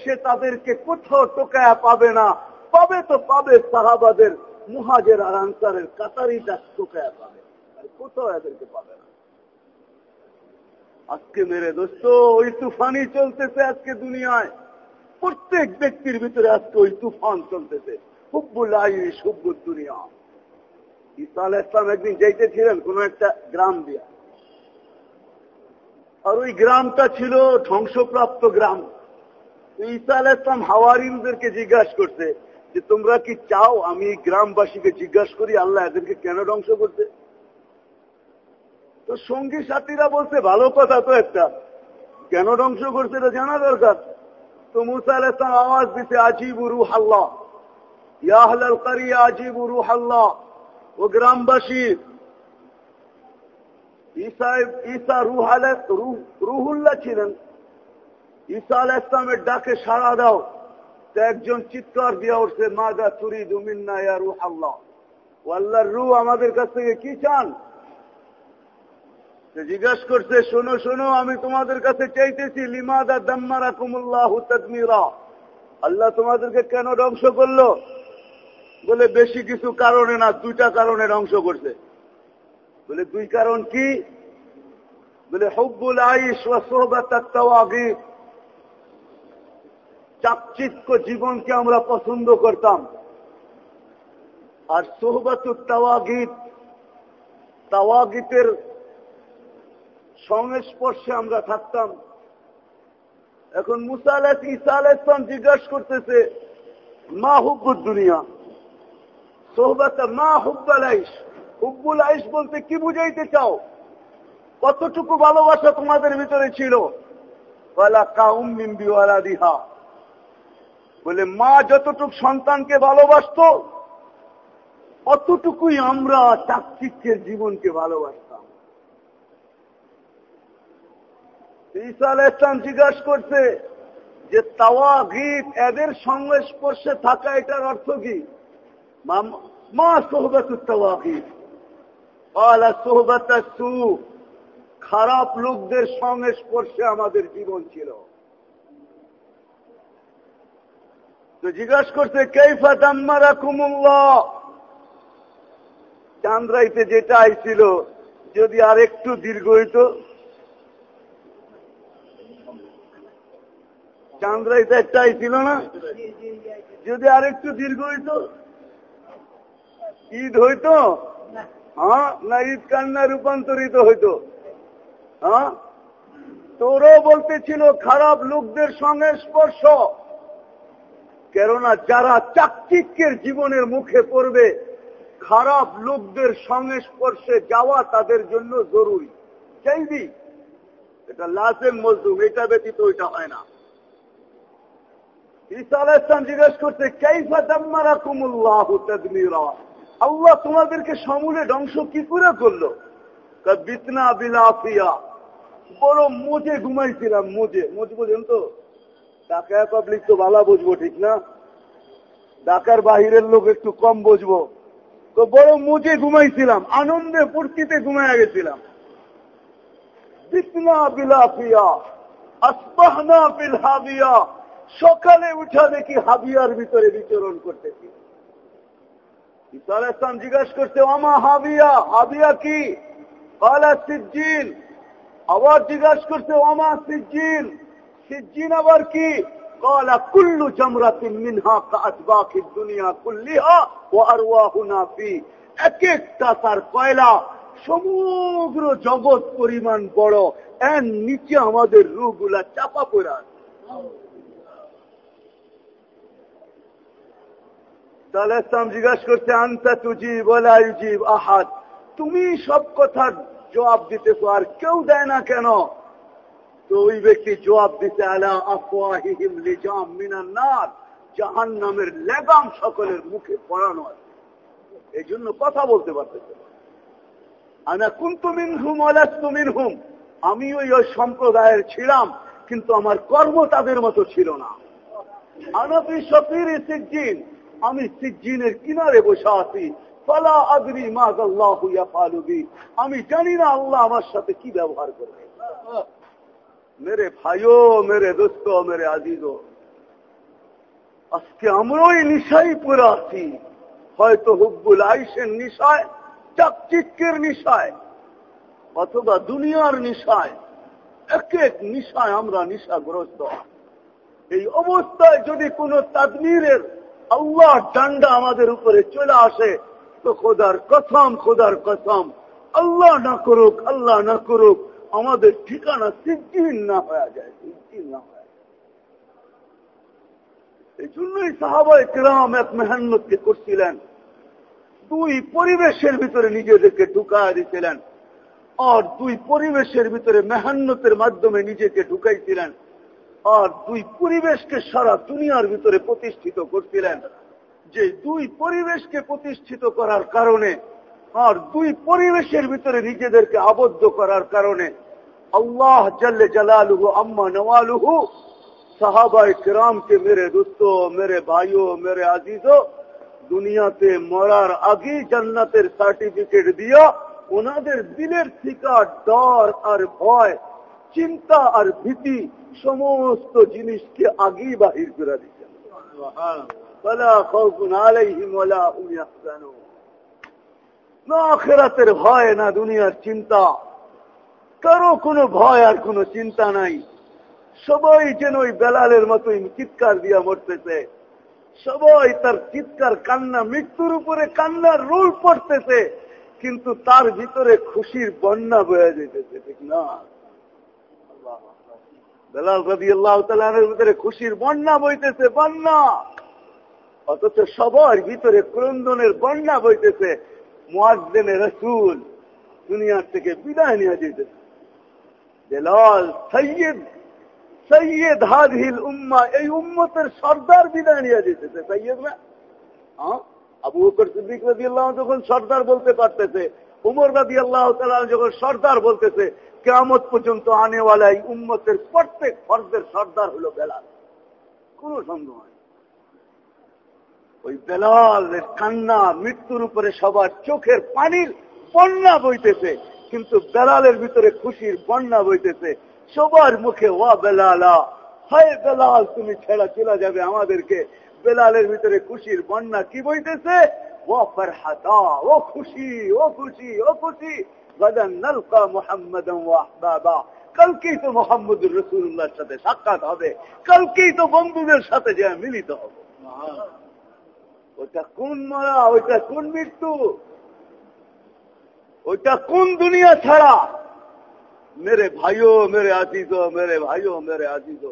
সে তাদেরকে কোথাও টোকায়া পাবে না। পাবে তো পাবে সাহাবাদের মুহাজের আর আনসারের কাতারিটা টোকায়া পাবে। আর কোথাও এদেরকে পাবে না। আজকে মেরে দোস্ত, ওই তুফানি চলতেছে আজকে দুনিয়ায়। প্রত্যেক ব্যক্তির ভিতরে আজকে ওই তুফান চলতেছে। হুব্বুল আইস হুব্বুল দুনিয়া। ঈসা আল ইসলাম একদিন যাইতেছিলেন কোন একটা গ্রাম দিয়া। আর ওই গ্রামটা ছিল ধ্বংসপ্রাপ্ত গ্রাম। ঈসা আল ইসলাম হাওয়ারিনদেরকে জিজ্ঞাসা করছে যে তোমরা কি চাও আমি গ্রামবাসীকে জিজ্ঞাসা করি, আল্লাহ এদেরকে কেন ধ্বংস করতে তো সঙ্গী সাথীরা বলছে, ভালো কথা তো একটা। কেন ধ্বংস করছে এটা জানা দরকার? তো মুসা আল ইসলাম আওয়াজ দিতে আজিব রুহ হাল্লা ইয়াহলাল কারিয়া, আজিব রুহ আল্লাহ ও গ্রামবাসী, ঈসা রুহ রুহুল্লাহ ছিলেন। ঈসা আল ইসলামের ডাকে সাড়া দাও। একজন চিৎকার দিয়া উঠছে, মাদা তুরি দুমিন্না আল্লাহ ও আল্লাহর রু আমাদের কাছ থেকে কি চান? জিজ্ঞাস করছে, শোনো শোনো, আমি তোমাদের কাছে চাইতেছি, লিমাদা দাম্মারা কুমুল্লাহ তদমিরা। আল্লাহ তোমাদেরকে কেন ধ্বংস করল? বলে, বেশি কিছু কারণে না, দুইটা কারণে ধ্বংস করছে। বলে, দুই কারণ কি? বলে, হব্বুল আইস ও সোহবাতি চাকচিক্য জীবনকে আমরা পছন্দ করতাম। আর সোহবাতুর তাওয়াগিত, তাওয়াগিতের সংস্পর্শে আমরা থাকতাম। এখন মুসা আলাহ ইসা আলাহ ইসলাম জিজ্ঞাসা করতেছে, মা হুব্বুর দুনিয়া? সোহবাত, মা হুব্বাল আইস হুব্বুল আইস বলতে কি বুঝাইতে চাও? কতটুকু ভালোবাসা তোমাদের ভিতরে ছিল? বলা কাউম মিম্বিওয়ালা দিহা বলে, মা যতটুক সন্তানকে ভালোবাসত, অতটুকুই আমরা চাকচিক্যের জীবনকে ভালোবাসতাম। ঈসা ইসলাম জিজ্ঞাসা করছে যে তাওয়া গীত এদের সংস্পর্শে থাকা এটার অর্থ কি? মা সোহবত তাওয়া গীত সোহবত খারাপ লোকদের সংস্পর্শে আমাদের জীবন ছিল। তো জিজ্ঞাসা করছে, কেইফা দাম্মারা কুমুল্লাহ চান্দ্রাইতে যেটা আইছিল, যদি আর একটু দীর্ঘ হইত। চান্দ্রাইতে একটা আইছিল না? যদি আর একটু দীর্ঘ হইত? ঈদ হইতো? হ্যাঁ না ঈদ কান্না রূপান্তরিত হইতো। হ্যাঁ? তোরও বলতেছিল খারাপ লোকদের সঙ্গে স্পর্শ। কেননা যারা চাকচিক্যের জীবনের মুখে পড়বে, খারাপ লোকদের সংস্পর্শে যাওয়া তাদের জন্য জরুরি। চাইবি এটা লাসেম মজদুম এটা ব্যতীত ওইটা হয় না। আল্লাহ তোমাদেরকে সমূলে ধ্বংস কি করে করল? বিতনা বিলাফিয়া বড় মোজে ঘুমাইছিলাম, মোজে। মোজ বোঝেন তো ঢাকা পাবলিক তো ভালো বুঝব, ঠিক না? ঢাকার বাহিরের লোক একটু কম বুঝব। তো বড় মুজে ঘুমাইছিলাম, আনন্দে ফুর্তিতে ঘুমাইয়া গেছিলাম। সকালে উঠা দেখি হাবিয়ার ভিতরে বিচরণ করতেছি। ইসলাম জিজ্ঞাসা করছে আমা হাবিয়া হাবিয়া কি? আবার জিজ্ঞাসা করছে, ওমা সিজ্জিন। সিজ্জিন আবার কি قال كل جمرة منها كأتباك الدنيا كلها وأرواحنا فيه এক একটা তার কয়লা সমগ্র জগৎ পরিমাণ বড় এর নিচে আমাদের রুগুলা চাপা পড়ে আছে তাহলে ইসলাম জিজ্ঞাসা করছে আন্তা তুজি বলা ইউজিব আহাদ তুমি সব কথার জবাব দিতেছ আর কেউ দেয় না কেন তো ওই ব্যক্তি জবাব দিতে আলা আফওয়াহিহিম লিজাম মিনান নার জাহান নামের লেগাম সকলের মুখে পড়ানো আছে। এই জন্য কথা বলতে পারতেছে আনা কুন্তু মিনহুম অলাস্তু মিনহুম, আমি ওই ওই সম্প্রদায়ের ছিলাম, কিন্তু আমার কর্ম তাদের মতো ছিল না। আনাফি শফির সিজ্জিন, আমি সিজ্জিনের কিনারে বসে আছি। ফলা আদরি মাজ আল্লাহ আমি জানি না আল্লাহ আমার সাথে কি ব্যবহার করবে। মেরে ভাইও মেরে দোস্ত মেরে আজিজ আজকে আমরাই নিশাই পরে আছি হয়তো হুব্বুল আইসের নিশায় চাকচিক্যের নিশায় অথবা দুনিয়ার নিশায় এক এক নিশায় আমরা নিশাগ্রস্ত এই অবস্থায় যদি কোন তাদমিরের আল্লাহ ডান্ডা আমাদের উপরে চলে আসে, তো খোদার কথম খোদার কথম আল্লাহ না করুক, আল্লাহ না করুক আমাদের ঠিকানা সিদ্ধিহীন না হয়ে যায় সিদ্ধিহীন না হয়ে এই জন্যই সাহাবাই কিরাম এক মেহান্নতকে করছিলেন। দুই পরিবেশের ভিতরে নিজেদেরকে ঢুকায় দিছিলেন আর দুই পরিবেশের ভিতরে মেহান্নতের মাধ্যমে নিজেকে ঢুকাইছিলেন আর দুই পরিবেশকে সারা দুনিয়ার ভিতরে প্রতিষ্ঠিত করছিলেন। যে দুই পরিবেশকে প্রতিষ্ঠিত করার কারণে আর দুই পরিবেশের ভিতরে নিজেদেরকে আবদ্ধ করার কারণে আল্লাহ জাল্লে জালালুহু আম্মা নওয়ালুহু সাহাবাই কিরামকে মেরে দোস্ত মেরে ভাইও মেরে আজিজো দুনিয়াতে মরার আগেই জান্নাতের সার্টিফিকেট দিয়া ওনাদের দিলের থিকা ডর আর ভয় চিন্তা আর ভীতি সমস্ত জিনিসকে আগেই বাহির করে দিচ্ছেন না খেরাতের ভয়, না দুনিয়ার চিন্তা। কারও কোনো ভয় আর কোনো চিন্তা নাই। সবাই যেন ওই বেলালের মতোই চিৎকার দিয়া মরতেছে। সবাই তার চিৎকার, কান্না, মৃত্যুর উপরে কান্নার রোল পড়তেছে, কিন্তু তার ভিতরে খুশির বন্যা বয়ে যেতেছে ঠিক না? বেলাল রবি আল্লাহ তালের ভিতরে খুশির বন্যা বইতেছে, বন্যা। অথচ সবার ভিতরে ক্রন্দনের বন্যা বইতেছে। মোয়াজেনে রসুল দুনিয়ার থেকে বিদায় নিয়ে যেতেছে বেলাল সৈয়দ সৈয়দ হাদিল উম্মা, এই উম্মতের সর্দার বিদায় নিয়ে যেতেছে সৈয়দ না আবু বকর সিদ্দিক রাজি আল্লাহ যখন সর্দার বলতে পারতেছে, উমর রাজি আল্লাহ যখন সর্দার বলতেছে কেমত পর্যন্ত আনেওয়ালা এই উম্মতের প্রত্যেক ফর্দের সর্দার হলো বেলাল। কোন সন্দেহ নেই। ওই বেলালের কান্না, মৃত্যুর উপরে সবার চোখের পানির বন্যা বইতেছে। কিন্তু বেলালের ভিতরে খুশির বন্যা বইতেছে। সবার মুখে, ওয়া বেলালা, হায় বেলাল, তুমি ছেড়া চলে যাবে আমাদেরকে। বেলালের ভিতরে খুশির বন্যা কি বইতেছে? ও ফরহাতা ও খুশি ও খুশি ও খুশি। গদন নলকা মোহাম্মদ বাবা কালকেই তো মোহাম্মদ রসুল্লাহর সাথে সাক্ষাৎ হবে। কালকেই তো বন্ধুদের সাথে যে মিলিত হবে। ওটা কোন মারা, ওইটা কোন মৃত্যু? ওইটা কোন দুনিয়া ছাড়া? মেরে ভাইও, মেরে আজিজ মেরে ভাইও, মেরে আজিজ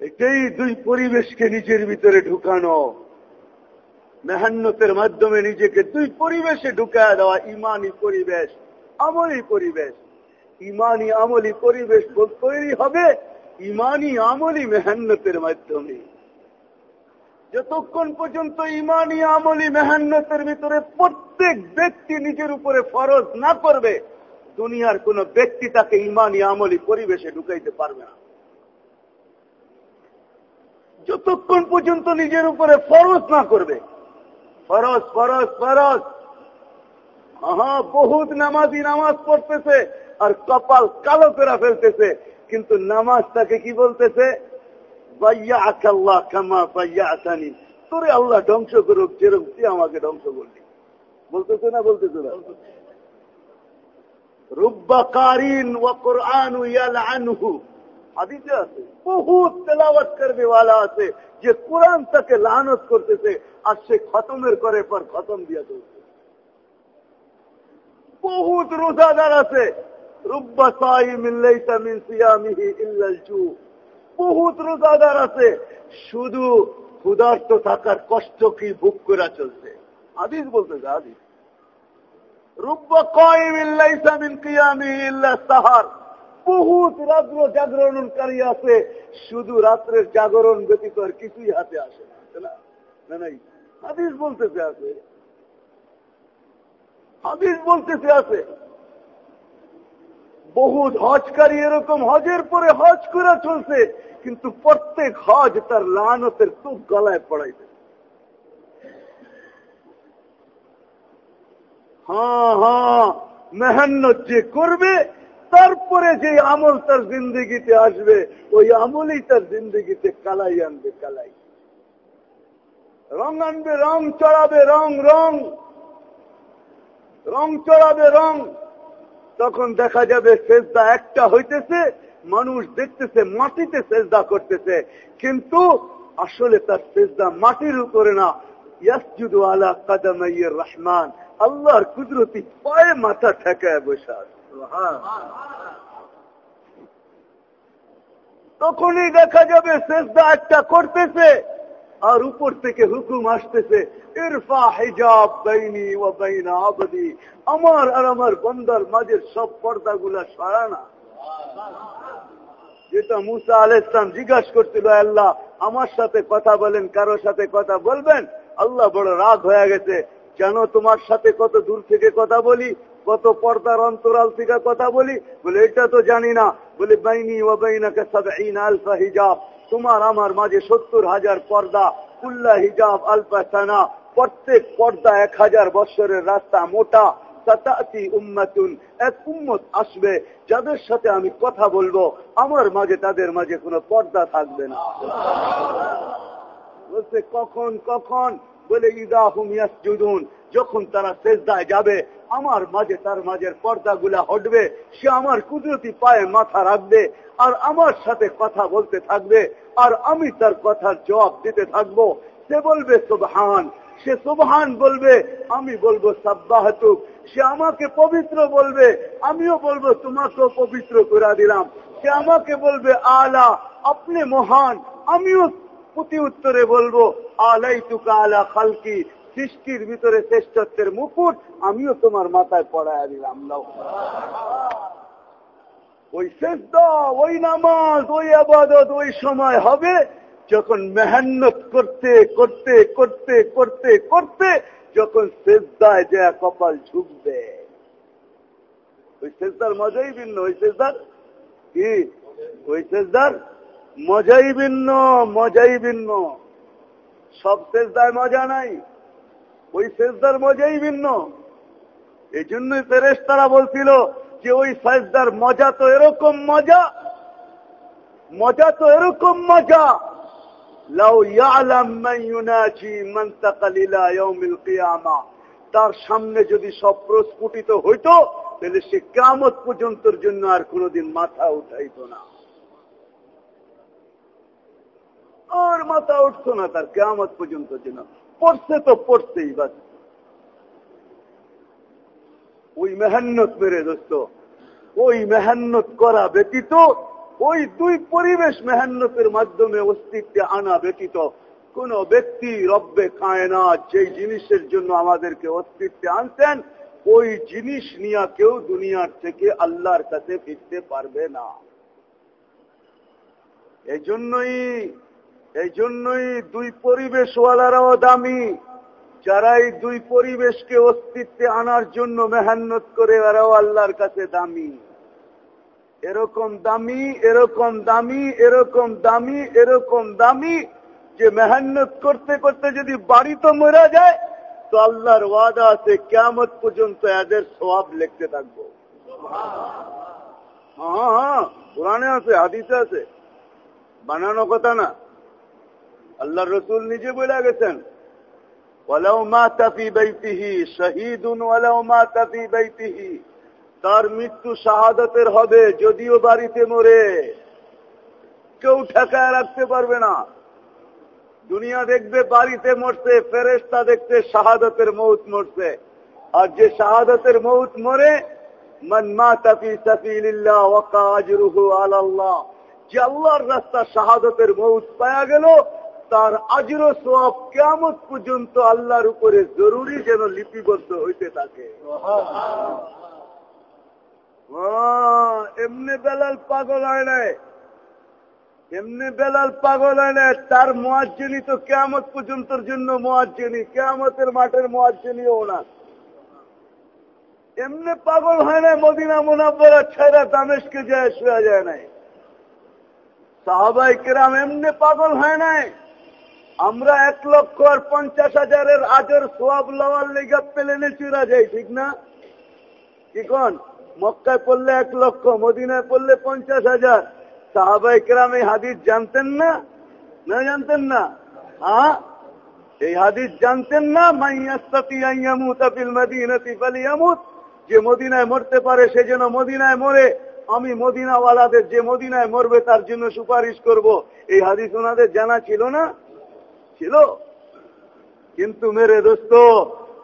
এটাই দুই পরিবেশকে নিজের ভিতরে ঢুকানো। মেহান্নতের মাধ্যমে নিজেকে দুই পরিবেশে ঢুকায় দেওয়া ইমানি পরিবেশ, আমলি পরিবেশ। ইমানি আমলি পরিবেশ তৈরি হবে ইমানি আমলি মেহান্নতের মাধ্যমে। যতক্ষণ পর্যন্ত ইমানি আমলি মেহান্নতের ভিতরে প্রত্যেক ব্যক্তি নিজের উপরে ফরজ না করবে, দুনিয়ার কোন ব্যক্তি তাকে ইমানি আমলি পরিবেশে ঢুকাইতে পারবে না। যতক্ষণ পর্যন্ত নিজের উপরে ফরজ না করবে, ফরজ ফরজ ফরজ। হ্যাঁ বহুত নামাজি নামাজ পড়তেছে আর কপাল কালো করে ফেলতেছে, কিন্তু নামাজ তাকে কি বলতেছে? আল্লাহ কামা বাইয়া আসানি তোরে আল্লাহ ধ্বংস করুক, যেরকম তুই আমাকে ধ্বংস করলি। বলতেছে না বলতেছে না? রুব্বা কারিন ও কোরআন আনহু হাদিসে আছে, বহুত তেলাওয়াত করবে ওয়ালা আছে, যে কোরআন তাকে লানত করতেছে আর সে খতমের করে পর খতম দিয়া চলছে। বহুত রোজাদার আছে। রুব্বা সাই মিল্লাইতা মিন সিয়ামিহি ইল্লাল জু। বহুত রোজাদার আছে। শুধু ক্ষুধার্ত থাকার কষ্ট কি ভোগ করা চলছে? আদিস বলতেছে আদিস আছে। শুধু রাত্রের জাগরণ ব্যতীত কিছুই হাতে আসে না। হাদিস আছে। হাদিস বলতেছে আছে। বহুত হজকারী এরকম হজের পরে হজ করে চলছে, কিন্তু প্রত্যেক হজ তার লানতের তুক গলায় পড়াইছে। হ্যাঁ হ্যাঁ মেহান্নত যে করবে, তারপরে যে আমল তার জিন্দগিতে আসবে, ওই আমলই তার জিন্দগিতে কালাই আনবে, কালাই। রং আনবে, রং চড়াবে, রং রং। রং চড়াবে, রং। তখন দেখা যাবে সেজদা একটা হইতেছে, মানুষ দেখতেছে, মাটিতে সেজদা করতেছে। কিন্তু আসলে তার সেজদা মাটির উপরে না। আলা রহমান। আল্লাহর কুদরতি পায়ে মাথা ঠেকায় তখনই দেখা যাবে সেজদা একটা করতেছে। আর উপর থেকে হুকুম আসতেছে, ইরফা হিজাব বাইনি ও বাইনা আবদি। আমার আর আমার বন্দার মাঝের সব পর্দাগুলা সরানা যেটা মুসা আল ইসলাম জিজ্ঞাসা করছিল আল্লাহ, আমার সাথে কথা বলেন, কারোর সাথে কথা বলবেন? আল্লাহ বড় রাগ হয়ে গেছে, কেন তোমার সাথে কত দূর থেকে কথা বলি? কত পর্দার অন্তরাল থেকে কথা বলি? বলে, এটা তো জানি না। বলে, বাইনি ও বাইনাকে সব আলফা হিজাব। তোমার আমার মাঝে সত্তর হাজার পর্দা, কুল্লা হিজাব আলফা সানা, প্রত্যেক পর্দা এক হাজার বৎসরের রাস্তা মোটা। এক উম্মত আসবে, যাদের সাথে আমি কথা বলব, আমার মাঝে তাদের মাঝে কোনো পর্দা থাকবে না। কখন কখন? বলে, ইদা হুমিয়াস জুদুন যখন তারা শেষদায় যাবে, আমার মাঝে তার মাঝের পর্দাগুলা হটবে, সে আমার কুদরতি পায়ে মাথা রাখবে, আর আমার সাথে কথা বলতে থাকবে, আর আমি তার কথার জবাব দিতে থাকব। সে বলবে, সুবহান। সে সুবহান বলবে, আমি বলব সাব্বাহাতুক সে আমাকে পবিত্র বলবে, আমিও বলব, তোমাকেও পবিত্র করে দিলাম। সে আমাকে বলবে, আলা, আপনি মহান, আমিও প্রতি উত্তরে বলব আলাই তুকা আলা খালকি, সৃষ্টির ভিতরে শ্রেষ্ঠত্বের মুকুট, আমিও তোমার মাথায় পড়ায় দিলাম ওই শেষ ওই নামাজ, ওই আবাদত, ওই সময় হবে যখন মেহান্নত করতে করতে করতে করতে করতে যখন শেষদায় যে কপাল ঝুঁকবে। ওই শেষদার মজাই ভিন্ন, ওই শেষদার কি? ওই শেষদার মজাই ভিন্ন মজাই ভিন্ন। সব শেষদায় মজা নাই, ওই শেষদার মজাই ভিন্ন। এই জন্যই ফেরেস তারা বলছিল যে, ওই শেষদার মজা তো এরকম মজা মজা তো এরকম মজা। লাউ ইয়ালাম মান ইউনাজি মান ইয়াউমিল কিয়ামা। তার সামনে যদি সব প্রস্ফুটিত হইতো, তাহলে সে কামত পর্যন্তর জন্য আর কোনোদিন মাথা উঠাইতো না। আর মাথা উঠতো না তার, কেয়ামত পর্যন্ত জন্য পড়ছে তো পড়ছেই বাস। ওই মেহান্নত মেরে দোস্ত, ওই মেহান্নত করা ব্যতীত, ওই দুই পরিবেশ মেহান্নতের মাধ্যমে অস্তিত্বে আনা ব্যতীত, কোন ব্যক্তি রব্বে কায়না যেই জিনিসের জন্য আমাদেরকে অস্তিত্বে আনতেন ওই জিনিস নিয়ে কেউ দুনিয়ার থেকে আল্লাহর কাছে ফিরতে পারবে না। এই জন্যই এই জন্যই দুই পরিবেশওয়ালারাও দামি। যারা এই দুই পরিবেশকে অস্তিত্বে আনার জন্য মেহান্নত করে, এরাও আল্লাহর কাছে দামি। এরকম দামি এরকম দামি এরকম দামি এরকম দামি যে মেহান্নত করতে করতে যদি বাড়িতে মরা যায়, তো আল্লাহর ওয়াদা আছে কেমত পর্যন্ত এদের সবাব লিখতে থাকব। হ্যাঁ হ্যাঁ পুরাণে আছে, হাদিসে আছে। বানানো কথা না। আল্লাহ রসুল নিজে বলে গেছেন তার মৃত্যু শাহাদতের হবে যদিও বাড়িতে মরে। কেউ ঠেকায় রাখতে পারবে না। দুনিয়া দেখবে, বাড়িতে মরছে ফেরেস্তা দেখতে শাহাদতের মৌত মরছে। আর যে শাহাদতের মৌত মরে যে আল্লাহর রাস্তা শাহাদতের মৌত পায়া গেল তার আজর সব কেমত পর্যন্ত আল্লাহর উপরে জরুরি যেন লিপিবদ্ধ হইতে থাকে। এমনি বেলাল পাগল হয় নাই? এমনি বেলাল পাগল হয় না তার মোয়াজ্জেনি তো কেমত পর্যন্তর জন্য মোয়াজ্জেনি কেমতের মাঠের মোয়াজ্জেনিও না। এমনি পাগল হয় না মদিনা মোনাব্বরা ছেড়া দামেশকে যায়, শোয়া যায় নাই। সাহাবাই কেরাম এমনি পাগল হয় নাই? আমরা এক লক্ষ আর পঞ্চাশ হাজারের আজের সোয়াব লওয়ার লেগা প্লেনে চুরা যাই ঠিক না? কি কন? মক্কায় পড়লে এক লক্ষ, মদিনায় পড়লে পঞ্চাশ হাজার। সাহাবাই কেরাম এই হাদিস জানতেন না? না জানতেন না? হ্যাঁ? এই হাদিস জানতেন না? যে মদিনায় মরতে পারে সে যেন মদিনায় মরে। আমি মদিনাওয়ালাদের যে মদিনায় মরবে তার জন্য সুপারিশ করব। এই হাদিস ওনাদের জানা ছিল না? ছিল। কিন্তু মেরে দোস্ত,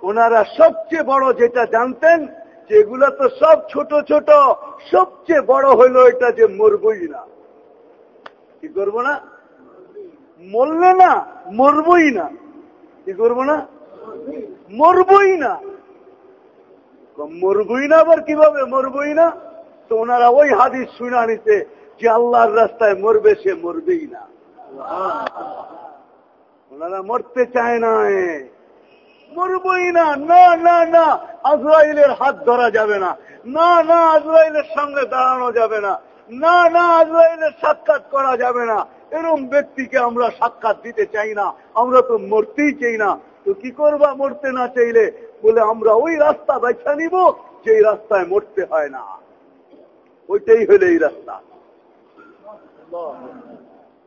ওনারা সবচেয়ে বড় যেটা জানতেন যেগুলো তো সব ছোট ছোট, সবচেয়ে বড় হইল এটা যে মরবই না। কি করব না? মরলে না, মরবই না। কি করব না? মরবই না। মরবই না আবার কীভাবে মরবই না? তো ওনারা ওই হাদিস শুনা নিতে যে আল্লাহর রাস্তায় মরবে সে মরবেই না। ওনারা মরতে চায় না মরবই না না না না, আজরাইলের হাত ধরা যাবে না। না না, আজরাইলের সঙ্গে দাঁড়ানো যাবে না। না না, আজরাইলের সাক্ষাৎ করা যাবে না। এরম ব্যক্তিকে আমরা সাক্ষাৎ দিতে চাই না। আমরা তো মরতেই চাই না। তো কি করবা মরতে না চাইলে? বলে আমরা ওই রাস্তা বেছা নিব যে রাস্তায় মরতে হয় না। ওইটাই হলে এই রাস্তা।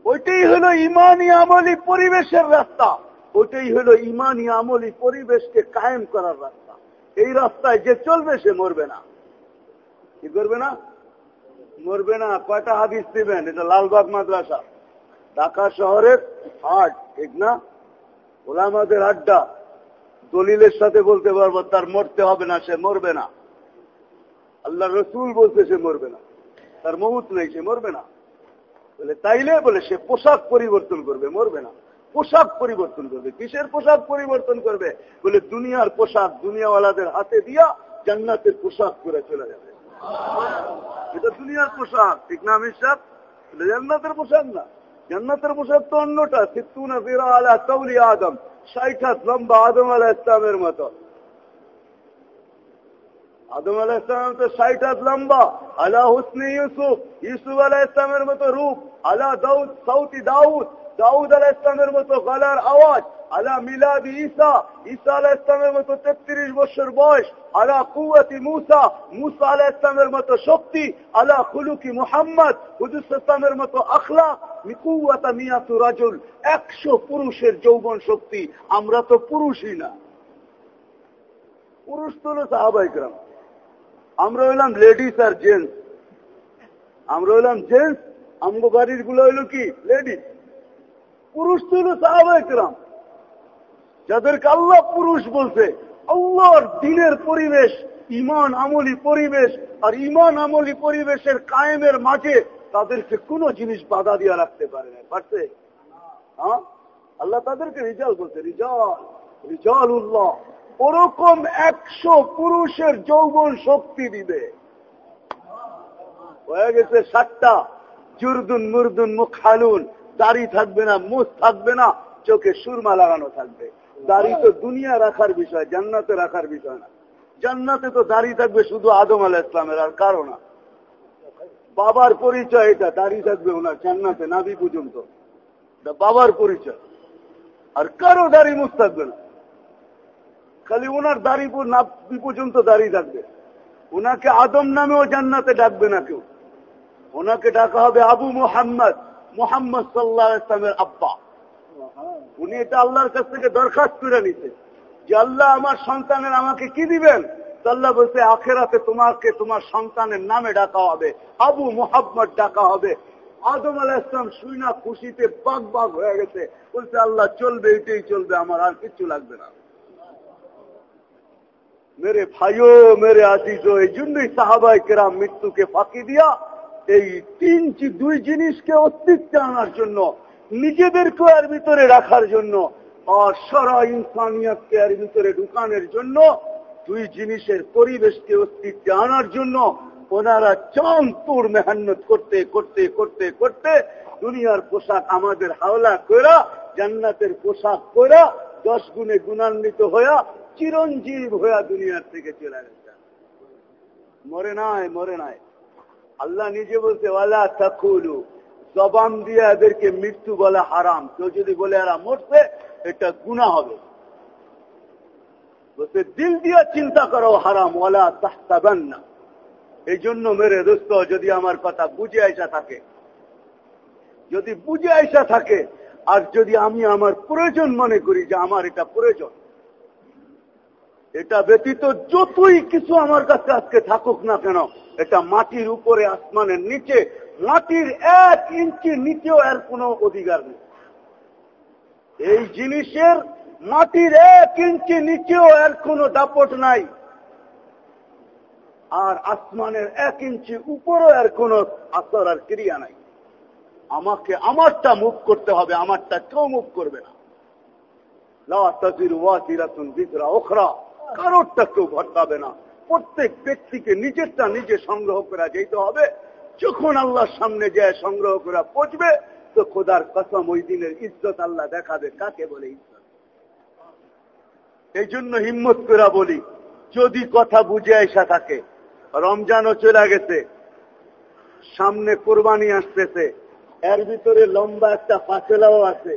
ওইটাই হলো ইমানি আমলি পরিবেশের রাস্তা। ওইটাই হলো ইমানি আমলি পরিবেশকে কায়েম করার রাস্তা। এই রাস্তায় যে চলবে, সে মরবে না। কি করবে না? মরবে না। কয়টা হাদিস দিবেন? এটা লালবাগ মাদ্রাসা। ঢাকা শহরের হাট, ঠিক না? ওলামাদের আড্ডা। দলিলের সাথে বলতে পারব, তার মরতে হবে না, সে মরবে না। আল্লাহ রসুল বলতে সে মরবে না। তার মহুত নেই, সে মরবে না। বলে, তাইলে বলে সে পোশাক পরিবর্তন করবে, মরবে না। পোশাক পরিবর্তন করবে। কিসের পোশাক পরিবর্তন করবে? বলে, দুনিয়ার পোশাক দুনিয়াওয়ালাদের হাতে দিয়া জান্নাতের পোশাক করে চলে যাবে। এটা দুনিয়ার পোশাক, ঠিক না সাহ জান্নাতের পোশাক না। জান্নাতের পোশাক তো অন্যটা, সিত্তুনা ফিরা আলা তৌলি আদম হাত লম্বা আদম আলা ইসলামের মতো। আদম আলাহ ইসলাম তো ষাট হাত লম্বা, আলা হুসনি ইউসুফ ইউসুফ আলাহ ইসলামের মতো রূপ, আলা দাউদ সৌতি দাউদ দাউদ আলাহ ইসলামের মতো গলার আওয়াজ, আলা মিলাদি ঈসা ঈসা আলাহ ইসলামের মতো তেত্রিশ বছর বয়স, আলা কুয়াতি মুসা মুসা আলাহ ইসলামের মতো শক্তি, আলা খুলুকি মুহাম্মদ, হুজুর ইসলামের মতো আখলা মিকুয়াতা মিয়াতু রাজুল, একশো পুরুষের যৌবন শক্তি, আমরা তো পুরুষই না। পুরুষ তো সাহাবাইকরাম। আমরা হইলাম লেডিস আর জেন্টস আমরা হইলাম জেন্টস আমগো বাড়িরগুলো হইল কি? লেডিস পুরুষ তো হলো সাহাবাইকরাম যাদেরকে আল্লাহ পুরুষ বলছে, আল্লাহর দিনের পরিবেশ ইমান আমলি পরিবেশ আর ইমান আমলি পরিবেশের কায়েমের মাঝে তাদেরকে কোনো জিনিস বাধা দিয়ে রাখতে পারে না পারছে? হ্যাঁ? আল্লাহ তাদেরকে রিজাল বলছে, রিজাল রিজাল উল্লাহ ওরকম একশো পুরুষের যৌবন শক্তি দিবে। হয়ে গেছে সাতটা। জুরদুন, মুরদুন মুখ হালুন দাড়ি থাকবে না, মুখ থাকবে না, চোখে সুরমা লাগানো থাকবে। দাড়ি তো দুনিয়া রাখার বিষয়, জান্নাতে রাখার বিষয় না। জান্নাতে তো দাড়ি থাকবে শুধু আদম আল ইসলামের আর কারও না। বাবার পরিচয় এটা, দাড়ি থাকবে ওনার জান্নাতে নাবি পর্যন্ত। বাবার পরিচয়। আর কারও দাড়ি মুখ থাকবে না। খালি ওনার দাড়ি নাবি পর্যন্ত দাঁড়িয়ে থাকবে। ওনাকে আদম নামেও জান্নাতে ডাকবে না কেউ। ওনাকে ডাকা হবে আবু মোহাম্মদ মোহাম্মদ সাল্লাহ ইসলামের আব্বা। উনি এটা আল্লাহর কাছ থেকে দরখাস্ত করে নিতে যে আল্লাহ আমার সন্তানের আমাকে কি দিবেন? আল্লাহ বলছে, আখেরাতে তোমাকে তোমার সন্তানের নামে ডাকা হবে। আবু মোহাম্মদ ডাকা হবে। আদম আলাহ ইসলাম শুই না খুশিতে বাঘ বাঘ হয়ে গেছে। বলছে, আল্লাহ চলবে, এটাই চলবে, আমার আর কিচ্ছু লাগবে না। মেরে ভাইও মেরে আজিজ এই জন্যই সাহাবাই কেরাম মৃত্যুকে ফাঁকি দিয়া এই তিন দুই জিনিসকে অস্তিত্বে আনার জন্য নিজেদেরকে এর ভিতরে রাখার জন্য আর সারা ইনসানিয়াতকে এর ভিতরে ঢুকানোর জন্য দুই জিনিসের পরিবেশকে অস্তিত্বে আনার জন্য ওনারা চাঁদপুর মেহান্নত করতে করতে করতে করতে দুনিয়ার পোশাক আমাদের হাওলা করা জান্নাতের পোশাক করা দশ গুণে গুণান্বিত হইয়া চিরঞ্জীব হইয়া দুনিয়ার থেকে চলে গেছে। মরে নাই মরে নাই। আল্লাহ নিজে বলছে, ওয়ালা তাকুলু। জবান দিয়ে এদেরকে মৃত্যু বলা হারাম। কেউ যদি বলে, এরা মরছে, এটা গুণা হবে। বলছে, দিল দিয়ে চিন্তা করো, হারাম। ওয়ালা তাহতাবেন না এই জন্য মেরে দোস্ত, যদি আমার কথা বুঝে আইসা থাকে, যদি বুঝে আইসা থাকে, আর যদি আমি আমার প্রয়োজন মনে করি যে আমার এটা প্রয়োজন এটা ব্যতীত যতই কিছু আমার কাছে আজকে থাকুক না কেন, এটা মাটির উপরে, আসমানের নিচে, মাটির এক ইঞ্চি নিচেও এর কোনো অধিকার নেই। এই জিনিসের মাটির এক ইঞ্চি নিচেও এর কোনো দাপট নাই। আর আসমানের এক ইঞ্চি উপরও এর কোনো আসর আর ক্রিয়া নাই। আমাকে, আমারটা মুভ করতে হবে, আমারটা কেউ মুভ করবে না। ওখরা কারোরটা কেউ ঘটাবে না। প্রত্যেক ব্যক্তিকে নিজেরটা নিজে সংগ্রহ করা যেতে হবে। যখন আল্লাহর সামনে যায় সংগ্রহ করা পচবে তো খোদার কসম ওই দিনের ইজ্জত আল্লাহ দেখাবে। কাকে বলে ইজ্জত? এই জন্য হিম্মত করে বলি, যদি কথা বুঝে আসা থাকে, রমজানও চলে গেছে, সামনে কোরবানি আসতেছে, এর ভিতরে লম্বা একটা ফাঁসেলাও আছে,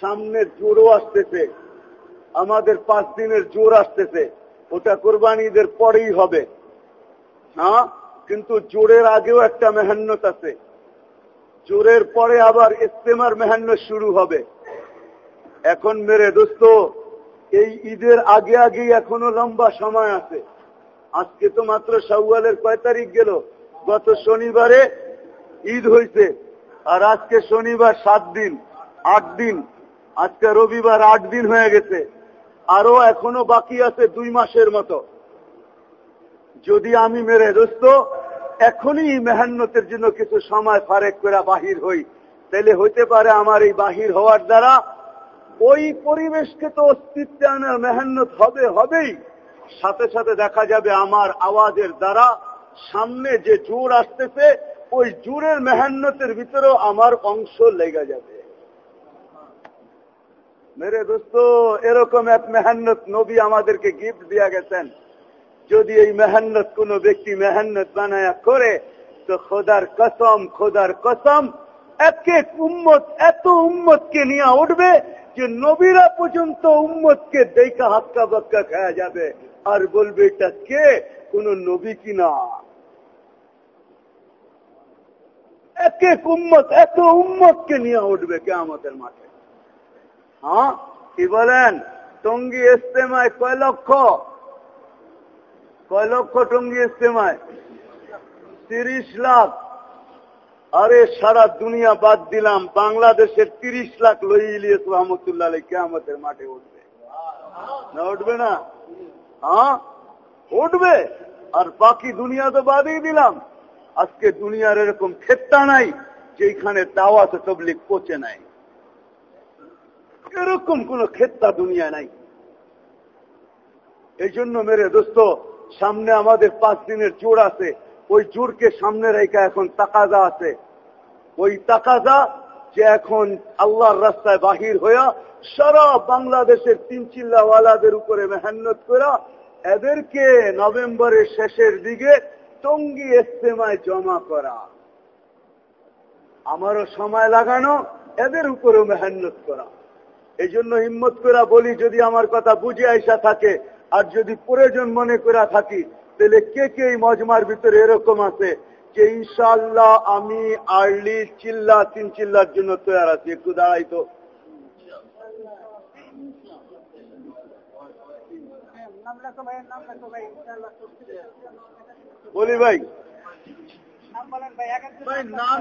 সামনে জোরও আসতেছে আমাদের পাঁচ দিনের জোর আসতেছে। ওটা কোরবানি ঈদের পরেই হবে। হ্যাঁ কিন্তু জোরের আগেও একটা মেহান্নত আছে। জোরের পরে আবার ইস্তেমার মেহান্ন শুরু হবে। এখন মেরে দোস্ত, এই ঈদের আগে আগে এখনও লম্বা সময় আছে। আজকে তো মাত্র শাওয়ালের কয় তারিখ গেল? গত শনিবারে ঈদ হয়েছে আর আজকে শনিবার সাত দিন, আট দিন। আজকে রবিবার আট দিন হয়ে গেছে। আরও এখনও বাকি আছে দুই মাসের মতো। যদি আমি মেরে দোস্ত, এখনই মেহান্নতের জন্য কিছু সময় ফারেক করে বাহির হই। তাহলে হইতে পারে আমার এই বাহির হওয়ার দ্বারা ওই পরিবেশকে তো অস্তিত্বে আনার মেহান্নত হবে, হবেই। সাথে সাথে দেখা যাবে আমার আওয়াজের দ্বারা সামনে যে জোর আসতেছে, ওই জোরের মেহান্নতের ভিতরেও আমার অংশ লেগে যাবে। মেরে দোস্ত, এরকম এক মেহান্নত নবী আমাদেরকে গিফট দিয়া গেছেন। যদি এই মেহান্নত কোন ব্যক্তি মেহান্নত বানায়া করে, তো খোদার কসম খোদার কসম, এক উম্মত, এত উম্মতকে নিয়ে উঠবে যে নবীরা পর্যন্ত উম্মতকে দেখা হাক্কা বাক্কা খাওয়া যাবে। আর বলবে, এটা কে? কোন নবী কিনা এক উম্মত, এত উম্মতকে নিয়ে উঠবে কে আমাদের মাঠে? হ্যাঁ? কি বলেন? টঙ্গি ইস্তেমায় কয় লক্ষ? কয় লক্ষ টঙ্গি ইস্তেমায়? তিরিশ লাখ। আরে সারা দুনিয়া বাদ দিলাম বাংলাদেশের তিরিশ লাখ লই ইলিয়াস রহমতুল্লাহ আলী কেয়ামতের মাঠে উঠবে। না উঠবে না? হ্যাঁ? উঠবে। আর বাকি দুনিয়া তো বাদই দিলাম। আজকে দুনিয়ার এরকম ক্ষেত্রা নাই যেখানে দাওয়াত তবলিক পচে নাই। এরকম কোন ক্ষেত্রা দুনিয়া নাই। এই জন্য মেরে দোস্ত, সামনে আমাদের পাঁচ দিনের জোর আছে। ওই জোরকে সামনে রেখা এখন তাকাজা আছে। ওই তাকাজা যে এখন আল্লাহর রাস্তায় বাহির হইয়া সারা বাংলাদেশের তিন চিল্লাওয়ালাদের উপরে মেহান্নত করা এদেরকে নভেম্বরের শেষের দিকে টঙ্গি ইস্তেমায় জমা করা। আমারও সময় লাগানো, এদের উপরেও মেহান্নত করা। এই জন্য হিম্মত করা বলি যদি আমার কথা বুঝে আইসা থাকে আর যদি প্রয়োজন মনে করা থাকি তাহলে কে কে এই মজমার ভিতরে এরকম আছে যে ইনশাল্লাহ আমি আর্লি চিল্লা তিন চিল্লার জন্য তৈরি আছি। একটু দাঁড়াই তো। বলি ভাই। নাম বলেন ভাই নাম